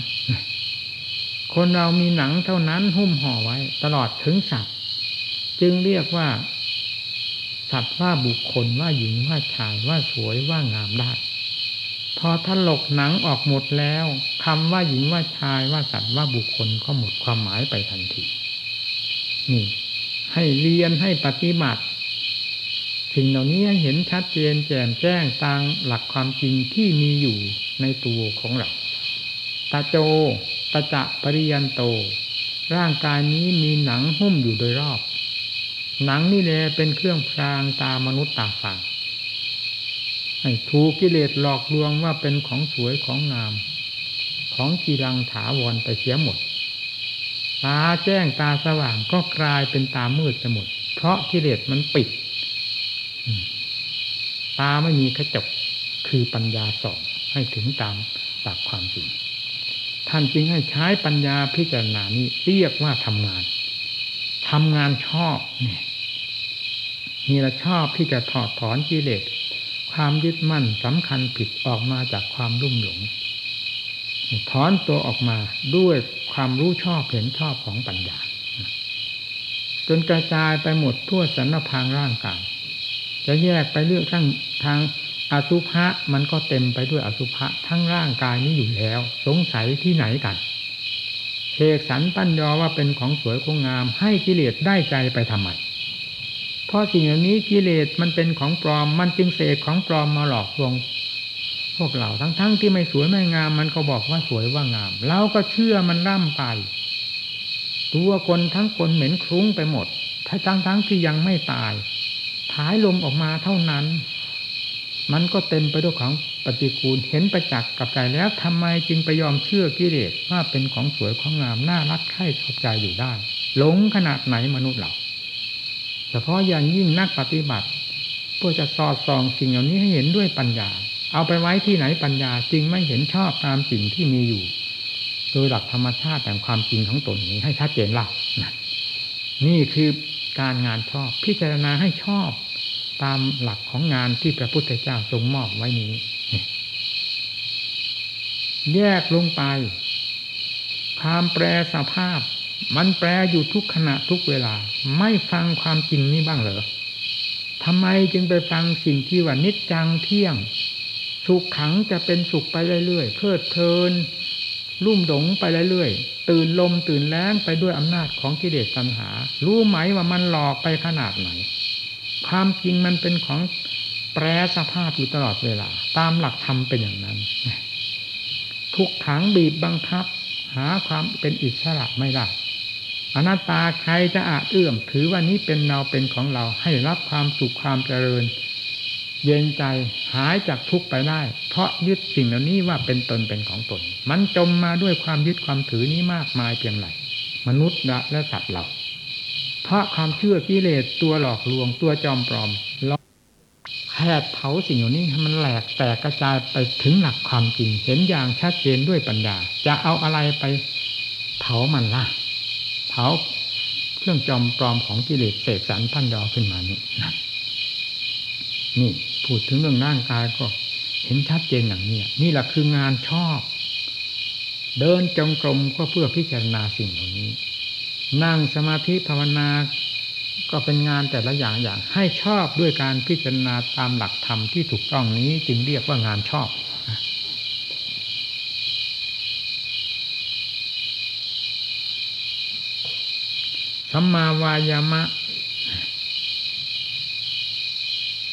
คนเรามีหนังเท่านั้นหุ้มห่อไว้ ตลอดถึงสัตว์จึงเรียกว่าสัตว์ว่าบุคคลว่าหญิงว่าชายว่าสวยว่างามได้ พอถลกหนังออกหมดแล้วคำว่าหญิงว่าชายว่าสัตว์ว่าบุคคลก็หมดความหมายไปทันทีนี่ ให้เรียนให้ปฏิบัติสิ่งเหล่านี้เห็นชัดเจนแจ่มแจ้งตามหลักความจริงที่มีอยู่ในตัวของเราตาโจตาจะปริยันโต ร่างกายนี้มีหนังหุ้มอยู่โดยรอบ หนังนี่แหละเป็นเครื่องพรางตามนุษย์ตาฝาง ให้ถูกกิเลสหลอกลวงว่าเป็นของสวยของงาม ของกีรังถาวรไปเสียหมด ตาแจ้งตาสว่างก็กลายเป็นตามืดไปหมด เพราะกิเลสมันปิด ตาไม่มีกระจกคือปัญญาสองให้ถึงตามหลักความจริงท่านจึงให้ใช้ปัญญาพิจารณานี้เรียกว่าทำงานทำงานชอบเนี่ยนี่ละชอบที่จะถอดถอนกิเลส ความยึดมั่นสำคัญผิดออกมาจากความรุ่มหลงถอนตัวออกมาด้วยความรู้ชอบเห็นชอบของปัญญา จนกระจายไปหมดทั่วสันพางร่างกายจะแยกไปเลือกทั้งทางอสุภะมันก็เต็มไปด้วยอสุภะทั้งร่างกายนี้อยู่แล้ว สงสัยที่ไหนกันเสกสรรปั้นยอว่าเป็นของสวยของงาม ให้กิเลสได้ใจไปทำไม เพราะสิ่งเหล่านี้กิเลสมันเป็นของปลอม มันจึงเสกของปลอมมาหลอกลวงพวกเราทั้งๆทที่ไม่สวยไม่งาม มันก็บอกว่าสวยว่างามเราก็เชื่อมันร่ำไป ตัวคนทั้งคนเหม็นคลุ้งไปหมดถ้าทั้งๆที่ยังไม่ตายผายลมออกมาเท่านั้น มันก็เต็มไปด้วยของปฏิกูลเห็นประจักษ์กับใจแล้วทำไมจึงไปยอมเชื่อกิเลสว่าเป็นของสวยของงามน่ารักใคร่ชอบใจอยู่ได้หลงขนาดไหนมนุษย์เรา เฉพาะอย่างยิ่งนักปฏิบัติ เพื่อจะสอดส่องสิ่งเหล่านี้ให้เห็นด้วยปัญญา เอาไปไว้ที่ไหนปัญญาจริงไม่เห็นชอบตามสิ่งที่มีอยู่ โดยหลักธรรมชาติแต่ความจริงของตนนี้ให้ชัดเจนเล่านี่คือการงานชอบพิจารณาให้ชอบตามหลักของงานที่พระพุทธเจ้าทรงมอบไว้นี้ แยกลงไป ความแปรสภาพ มันแปรอยู่ทุกขณะทุกเวลา ไม่ฟังความจริงนี้บ้างเหรอทำไมจึงไปฟังสิ่งที่ว่านิจจังเที่ยง สุขขังจะเป็นสุขไปเรื่อยๆเพลิดเพลินรุ่มหลงไปเรื่อยๆตื่นลมตื่นแรงไปด้วยอำนาจของกิเลสตัณหา รู้ไหมว่ามันหลอกไปขนาดไหน ความจริงมันเป็นของแปรสภาพอยู่ตลอดเวลา ตามหลักธรรมเป็นอย่างนั้น ทุกขังบีบบังคับ หาความเป็นอิสระไม่ได้ อนัตตาใครจะอาจเอื้อม ถือว่านี้เป็นเราเป็นของเราให้รับความสุขความเจริญ เย็นใจหายจากทุกข์ไปได้ เพราะยึดสิ่งเหล่านี้ว่าเป็นตนเป็นของตน มันจมมาด้วยความยึดความถือนี้มากมายเพียงไรมนุษย์และสัตว์เราเพราะความเชื่อกิเลสตัวหลอกลวงตัวจอมปลอมใครดเผาสิ่งเหล่านี้ให้มันแหลกแตกกระจายไปถึงหลักความจริง เห็นอย่างชัดเจนด้วยปัญญา จะเอาอะไรไปเผามันล่ะ เผาเครื่องจอมปลอมของกิเลสเสกสรรพันยอขึ้นมานี่นะนี่พูดถึงเรื่องร่างกายก็ เห็นชัดเจนอย่างนี้นี่แหละคืองานชอบ เดินจงกรมก็เพื่อพิจารณาสิ่งเหล่านี้ นั่งสมาธิภาวนาก็เป็นงานแต่ละอย่างอย่างให้ชอบด้วยการพิจารณาตามหลักธรรมที่ถูกต้องนี้จึงเรียกว่างานชอบ สัมมาวายามะ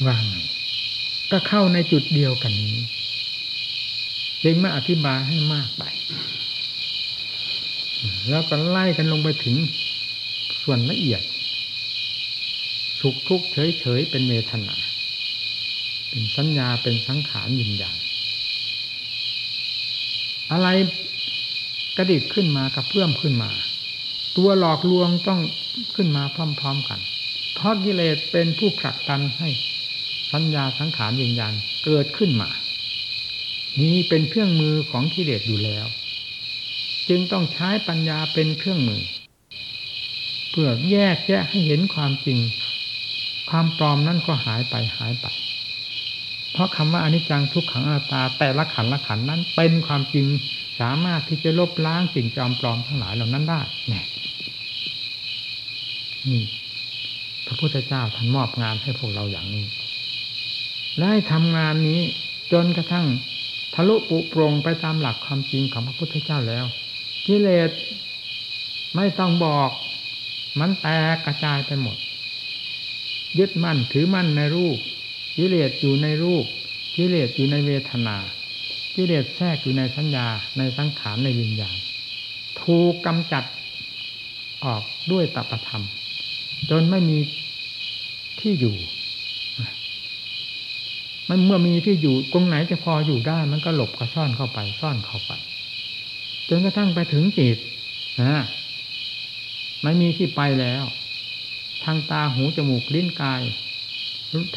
ว่าไงก็เข้าในจุดเดียวกันนี้จึงไมาอธิบายให้มากไป แล้วก็ไล่กันลงไปถึงส่วนละเอียด สุขทุกข์เฉยเฉยเป็นเวทนา เป็นสัญญาเป็นสังขารยินญาณอะไรกระดิกขึ้นมากับเพื่อมขึ้นมา ตัวหลอกลวงต้องขึ้นมาพร้อม ๆกัน เพราะกิเลสเป็นผู้ผลักดันให้สัญญาสังขารวิญญาณเกิดขึ้นมา นี้เป็นเครื่องมือของกิเลสอยู่แล้ว จึงต้องใช้ปัญญาเป็นเครื่องมือ เพื่อแยกแยะให้เห็นความจริง ความปลอมนั่นก็หายไปหายไป เพราะคำว่าอนิจจังทุกขังอนัตตาแต่ละขันละขันนั้นเป็นความจริงสามารถที่จะลบล้างสิ่งจอมปลอมทั้งหลายเหล่านั้นได้เนี่ย นี่พระพุทธเจ้าท่านมอบงานให้พวกเราอย่างนี้ได้ทำงานนี้จนกระทั่งทะลุปุโปรงไปตามหลักความจริงของพระพุทธเจ้าแล้วกิเลสไม่ต้องบอกมันแตกกระจายไปหมด ยึดมั่นถือมั่นในรูปกิเลสอยู่ในรูปกิเลสอยู่ในเวทนากิเลสแทรกอยู่ในสัญญาในสังขารในวิญญาณถูกกำจัดออกด้วยตปธรรม จนไม่มีที่อยู่มันเมื่อมีที่อยู่ตรงไหนจะพออยู่ได้ มันก็หลบก็ซ่อนเข้าไป ซ่อนเข้าไปจนกระทั่งไปถึงจิตนะไม่มีที่ไปแล้ว ทางตาหูจมูกลิ้นกาย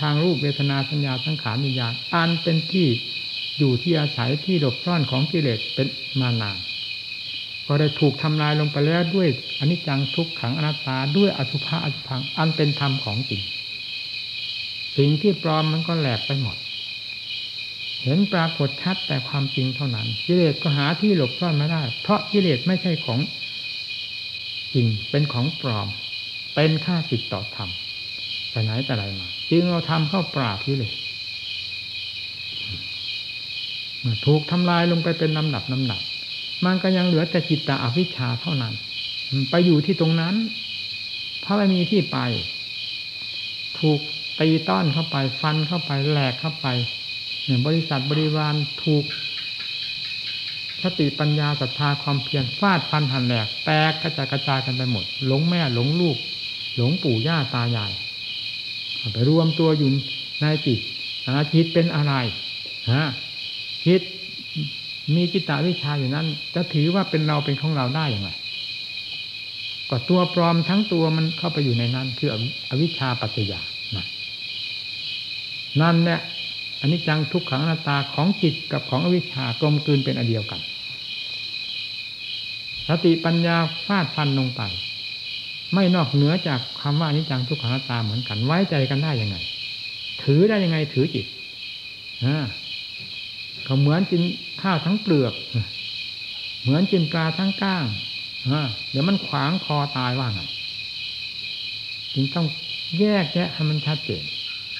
ทางรูปเวทนาสัญญาสังขารวิญญาณอันเป็นที่อยู่ที่อาศัยที่หลบซ่อนของกิเลสเป็นมานาน ก็ได้ถูกทำลายลงไปแล้วด้วยอนิจจังทุกขังอนัตตาด้วยอสุภะอสุพังอันเป็นธรรมของจริงสิ่งที่ปลอมมันก็แหลกไปหมด เห็นปรากฏชัดแต่ความจริงเท่านั้นกิเลสก็หาที่หลบซ่อนไม่ได้ เพราะกิเลสไม่ใช่ของจริงเป็นของปลอม เป็นค่าสิทต่อธรรมแต่ไหนแต่ไรมา จึงเราทำเข้าปราบกิเลสถูกทำลายลงไปเป็นลำดับลำดับ มันก็ยังเหลือแต่จิตตาอวิชชาเท่านั้น ไปอยู่ที่ตรงนั้น เพราะไม่มีที่ไป ถูกตีต้อนเข้าไป ฟันเข้าไปแหลกเข้าไปเนี่ยบริษัทบริวารถูกสติปัญญาศรัทธาความเพียรฟาดฟันหันแหลกแตกกระจายกระจายกันไปหมด หลงแม่หลงลูก หลงปู่ย่าตายายไปรวมตัวอยู่ในจิตอาจิตเป็นอะไรฮะคิด มีจิตตวิชาอยู่นั้น จะถือว่าเป็นเราเป็นของเราได้อย่างไรก็ตัวปลอมทั้งตัวมันเข้าไปอยู่ในนั้น คืออวิชชาปัจจยานั่นแหละอันนี้จังทุกขังนาตาของจิตกับของอวิชชากลมกลืนเป็นอันเดียวกันสติปัญญาฟาดฟันลงไป ไม่นอกเหนือจากคำว่าอนิจจังทุกขังนาตาเหมือนกันไว้ใจกันได้ยังไง ถือได้ยังไงถือจิตนะก็เหมือนกิน ข้าวทั้งเปลือก เหมือนกินปลาทั้งก้างเดี๋ยวมันขวางคอตายว่าไงจึงต้องแยกแยะให้มันชัดเจน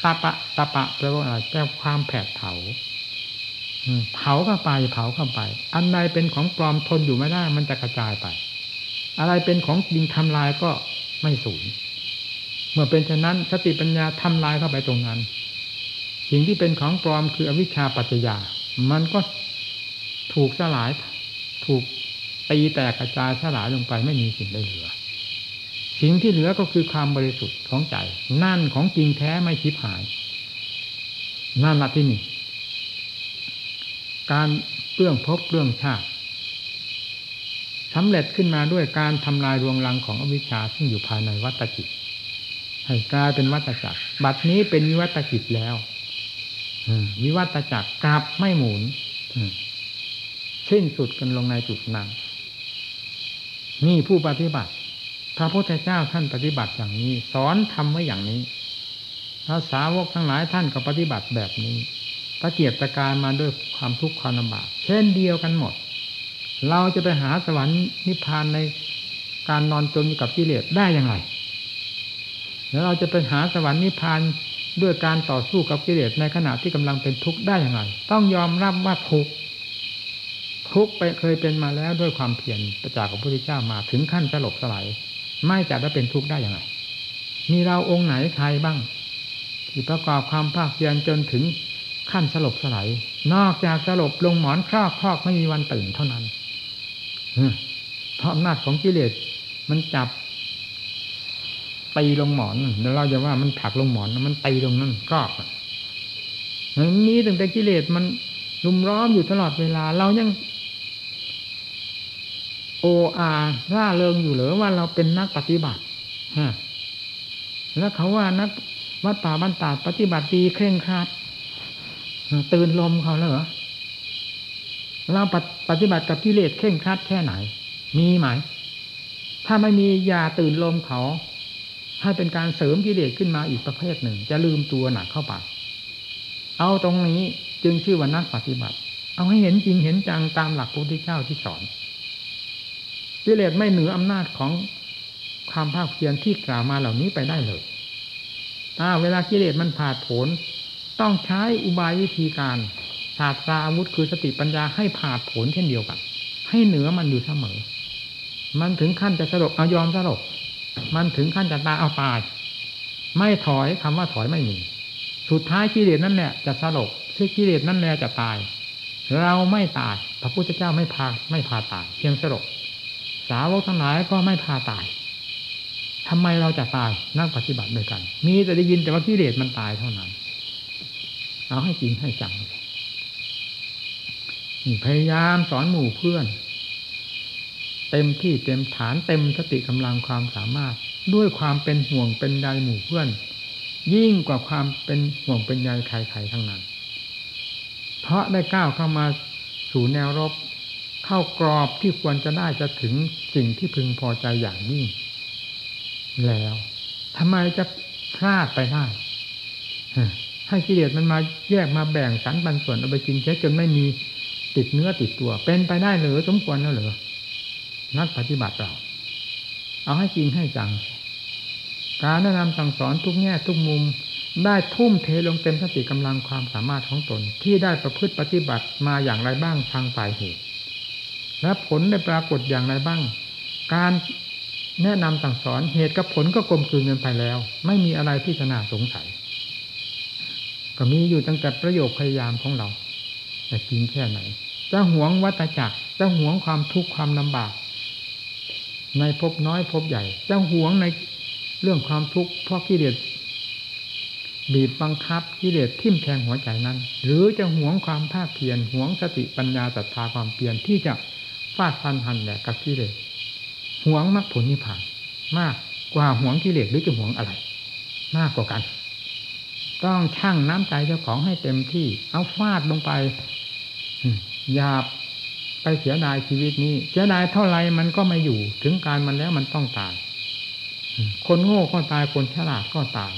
ตาปะตาปะแปลว่าอะไรแปลความแผดเผาเผาเข้าไปเผาเข้าไป อันใดเป็นของปลอมทนอยู่ไม่ได้ มันจะกระจายไป อะไรเป็นของจริงทำลายก็ไม่สูญเมื่อเป็นฉะนั้นสติปัญญาทำลายเข้าไปตรงนั้น สิ่งที่เป็นของปลอมคืออวิชชาปัจจยา มันก็ ถูกสลาย ถูกตีแตกกระจายสลายลงไปไม่มีสิ่งใดเหลือ สิ่งที่เหลือก็คือความบริสุทธิ์ของใจ นั่นของจริงแท้ไม่ชิบหาย นั่นละที่นี่การเปลื้องพบเปลื้องชาติสำเร็จขึ้นมาด้วยการทำลายรวงรังของอวิชชาซึ่งอยู่ภายในวัตจิตให้กลายเป็นวัตจักร บัดนี้เป็นวิวัตจิตแล้ววิวัตจักรกลับไม่หมุน สิ้นสุดกันลงในจุดนั้นนี่ผู้ปฏิบัติ พระพุทธเจ้าท่านปฏิบัติอย่างนี้ สอนทำไว้อย่างนี้พระสาวกทั้งหลายท่านก็ปฏิบัติแบบนี้ตะเกียบตะการมาด้วยความทุกข์ความลำบาก เช่นเดียวกันหมด เราจะไปหาสวรรค์นิพพานในการนอนจมอยู่กับกิเลสได้อย่างไร แล้วเราจะไปหาสวรรค์นิพพานด้วยการต่อสู้กับกิเลสในขณะที่กำลังเป็นทุกข์ได้อย่างไร ต้องยอมรับว่าทุกข์ ทุกไปเคยเป็นมาแล้วด้วยความเพียรประจากของพระพุทธเจ้ามาถึงขั้นสลบสลายไม่จะได้เป็นทุกข์ได้อย่างไรมีเราองค์ไหนใครบ้าง ที่ประกอบความภาคเพียรจนถึงขั้นสลบสลายนอกจากสลบลงหมอนครอกครอกไม่มีวันตื่นเท่านั้นเพราะอำนาจของกิเลสมันจับตีลงหมอนแล้วเราจะว่ามันผักลงหมอนมันตีลงนั่นครอกมันมีตั้งแต่กิเลสมันรุมร้อมอยู่ตลอดเวลา เรายัง โออาร่าเริงอยู่หรือว่าเราเป็นนักปฏิบัติฮะแล้วเขาว่านักวัดป่าบ้านตาปฏิบัติดีเคร่งครัดตื่นลมเขาแล้วเหรอเราปฏิบัติกับกิเลสเคร่งครัดแค่ไหน มีไหม ถ้าไม่มียาตื่นลมเขาให้เป็นการเสริมกิเลสขึ้นมาอีกประเภทหนึ่ง จะลืมตัวหนักเข้าไป เอาตรงนี้จึงชื่อว่านักปฏิบัติ เอาให้เห็นจริงเห็นจังตามหลักพระพุทธเจ้าที่สอน กิเลสไม่เหนืออำนาจของความภาคเพียรที่กล่าวมาเหล่านี้ไปได้เลยถ้าเวลากิเลสมันผ่าผล ต้องใช้อุบายวิธีการศาสตราอาวุธคือสติปัญญาให้ผ่าผลเช่นเดียวกัน ให้เหนือมันอยู่เสมอ มันถึงขั้นจะสลบเอายอมสลบมันถึงขั้นจะตายเอาตาย ไม่ถอยคำว่าถอยไม่มี สุดท้ายกิเลสนั่นแหละจะสลบที่กิเลสนั่นแหละจะตาย เราไม่ตาย พระพุทธเจ้าไม่พาไม่พาตายเพียงสลบ สาวกทั้งหลายก็ไม่พาตายทำไมเราจะตายนั่งปฏิบัติด้วยกัน มีแต่ได้ยินแต่ว่ากิเลสมันตายเท่านั้น เอาให้จริงให้จังพยายามสอนหมู่เพื่อน เต็มที่เต็มฐานเต็มสติกำลังความสามารถด้วยความเป็นห่วงเป็นใยหมู่เพื่อน ยิ่งกว่าความเป็นห่วงเป็นใยใครๆทั้งนั้น เพราะได้ก้าวเข้ามาสู่แนวรบ เข้ากรอบที่ควรจะได้จะถึงสิ่งที่พึงพอใจอย่างยิ่งแล้วทำไมจะพลาดไปได้ให้กิเลสมันมาแยกมาแบ่งสรรปันส่วนเอาไปกินเช้จนไม่มีติดเนื้อติดตัว เป็นไปได้หรือสมควรแล้วหรือนักปฏิบัติเรา เอาให้จริงให้จัง การแนะนำสั่งสอนทุกแง่ทุกมุมได้ทุ่มเทลงเต็มสติกำลังความสามารถของตน ที่ได้ประพฤติปฏิบัติมาอย่างไรบ้างทางฝ่ายเหตุ และผลได้ปรากฏอย่างไรบ้าง การแนะนำสั่งสอนเหตุกับผลก็กลมกลืนกันไปแล้ว ไม่มีอะไรที่จะน่าสงสัย ก็มีอยู่ตั้งแต่ประโยคพยายามของเรา แต่จริงแค่ไหน จะหวงวัตจักรจะหวงความทุกข์ความลำบาก ในภพน้อยภพใหญ่ จะหวงในเรื่องความทุกข์เพราะกิเลสบีบบังคับกิเลสทิ่มแทงหัวใจนั้น หรือจะหวงความภาคเพียรหวงสติปัญญาศรัทธาความเพียรที่จะาดฟันหันแหลกกับกิเลสหวงมรรคผลนิพพาน มากกว่าหวงกิเลสหรือจะหวงอะไร มากกว่ากัน ต้องชั่งน้ำใจเจ้าของให้เต็มที่ เอาฟาดลงไปอย่าไปเสียดายชีวิตนี้ เสียดายเท่าไรมันก็ไม่อยู่ ถึงการมันแล้วมันต้องตายคนโง่ก็ตายคนฉลาดก็ตาย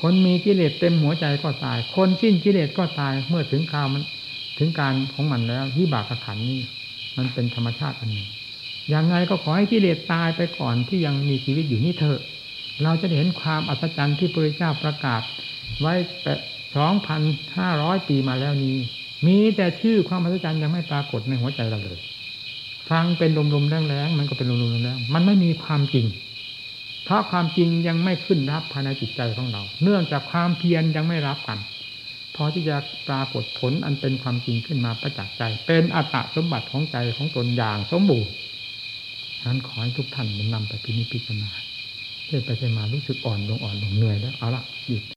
คนมีกิเลสเต็มหัวใจก็ตาย คนสิ้นกิเลสก็ตายเมื่อถึงคราวมัน ถึงการของมันแล้ววิบากขันนี้ มันเป็นธรรมชาติอันหนึ่งอย่างไงก็ขอให้กิเลสตายไปก่อนที่ยังมีชีวิตอยู่นี่เถอะ เราจะเห็นความอัศจรรย์ที่พระเจ้าประกาศ ไว้แต่สองพันห้าร้อยปีมาแล้วนี้ มีแต่ชื่อความมหัศจรรย์ยังไม่ปรากฏในหัวใจเราเลย ฟังเป็นลมๆแรงๆมันก็เป็นลมๆแรงๆมันไม่มีความจริง เพราะความจริงยังไม่ขึ้นรับภายในจิตใจของเรา เนื่องจากความเพียรยังไม่รับกัน พอที่จะปรากฏผลอันเป็นความจริงขึ้นมาประจักษ์ใจ เป็นอัตตสมบัติของใจของตนอย่างสมบูรณ์นั้นขอให้ทุกท่านนำไปพินิจพิจารณาเทศไปเทศมารู้สึกอ่อนลงอ่อนลงเหนื่อยแล้วเอาละหยุด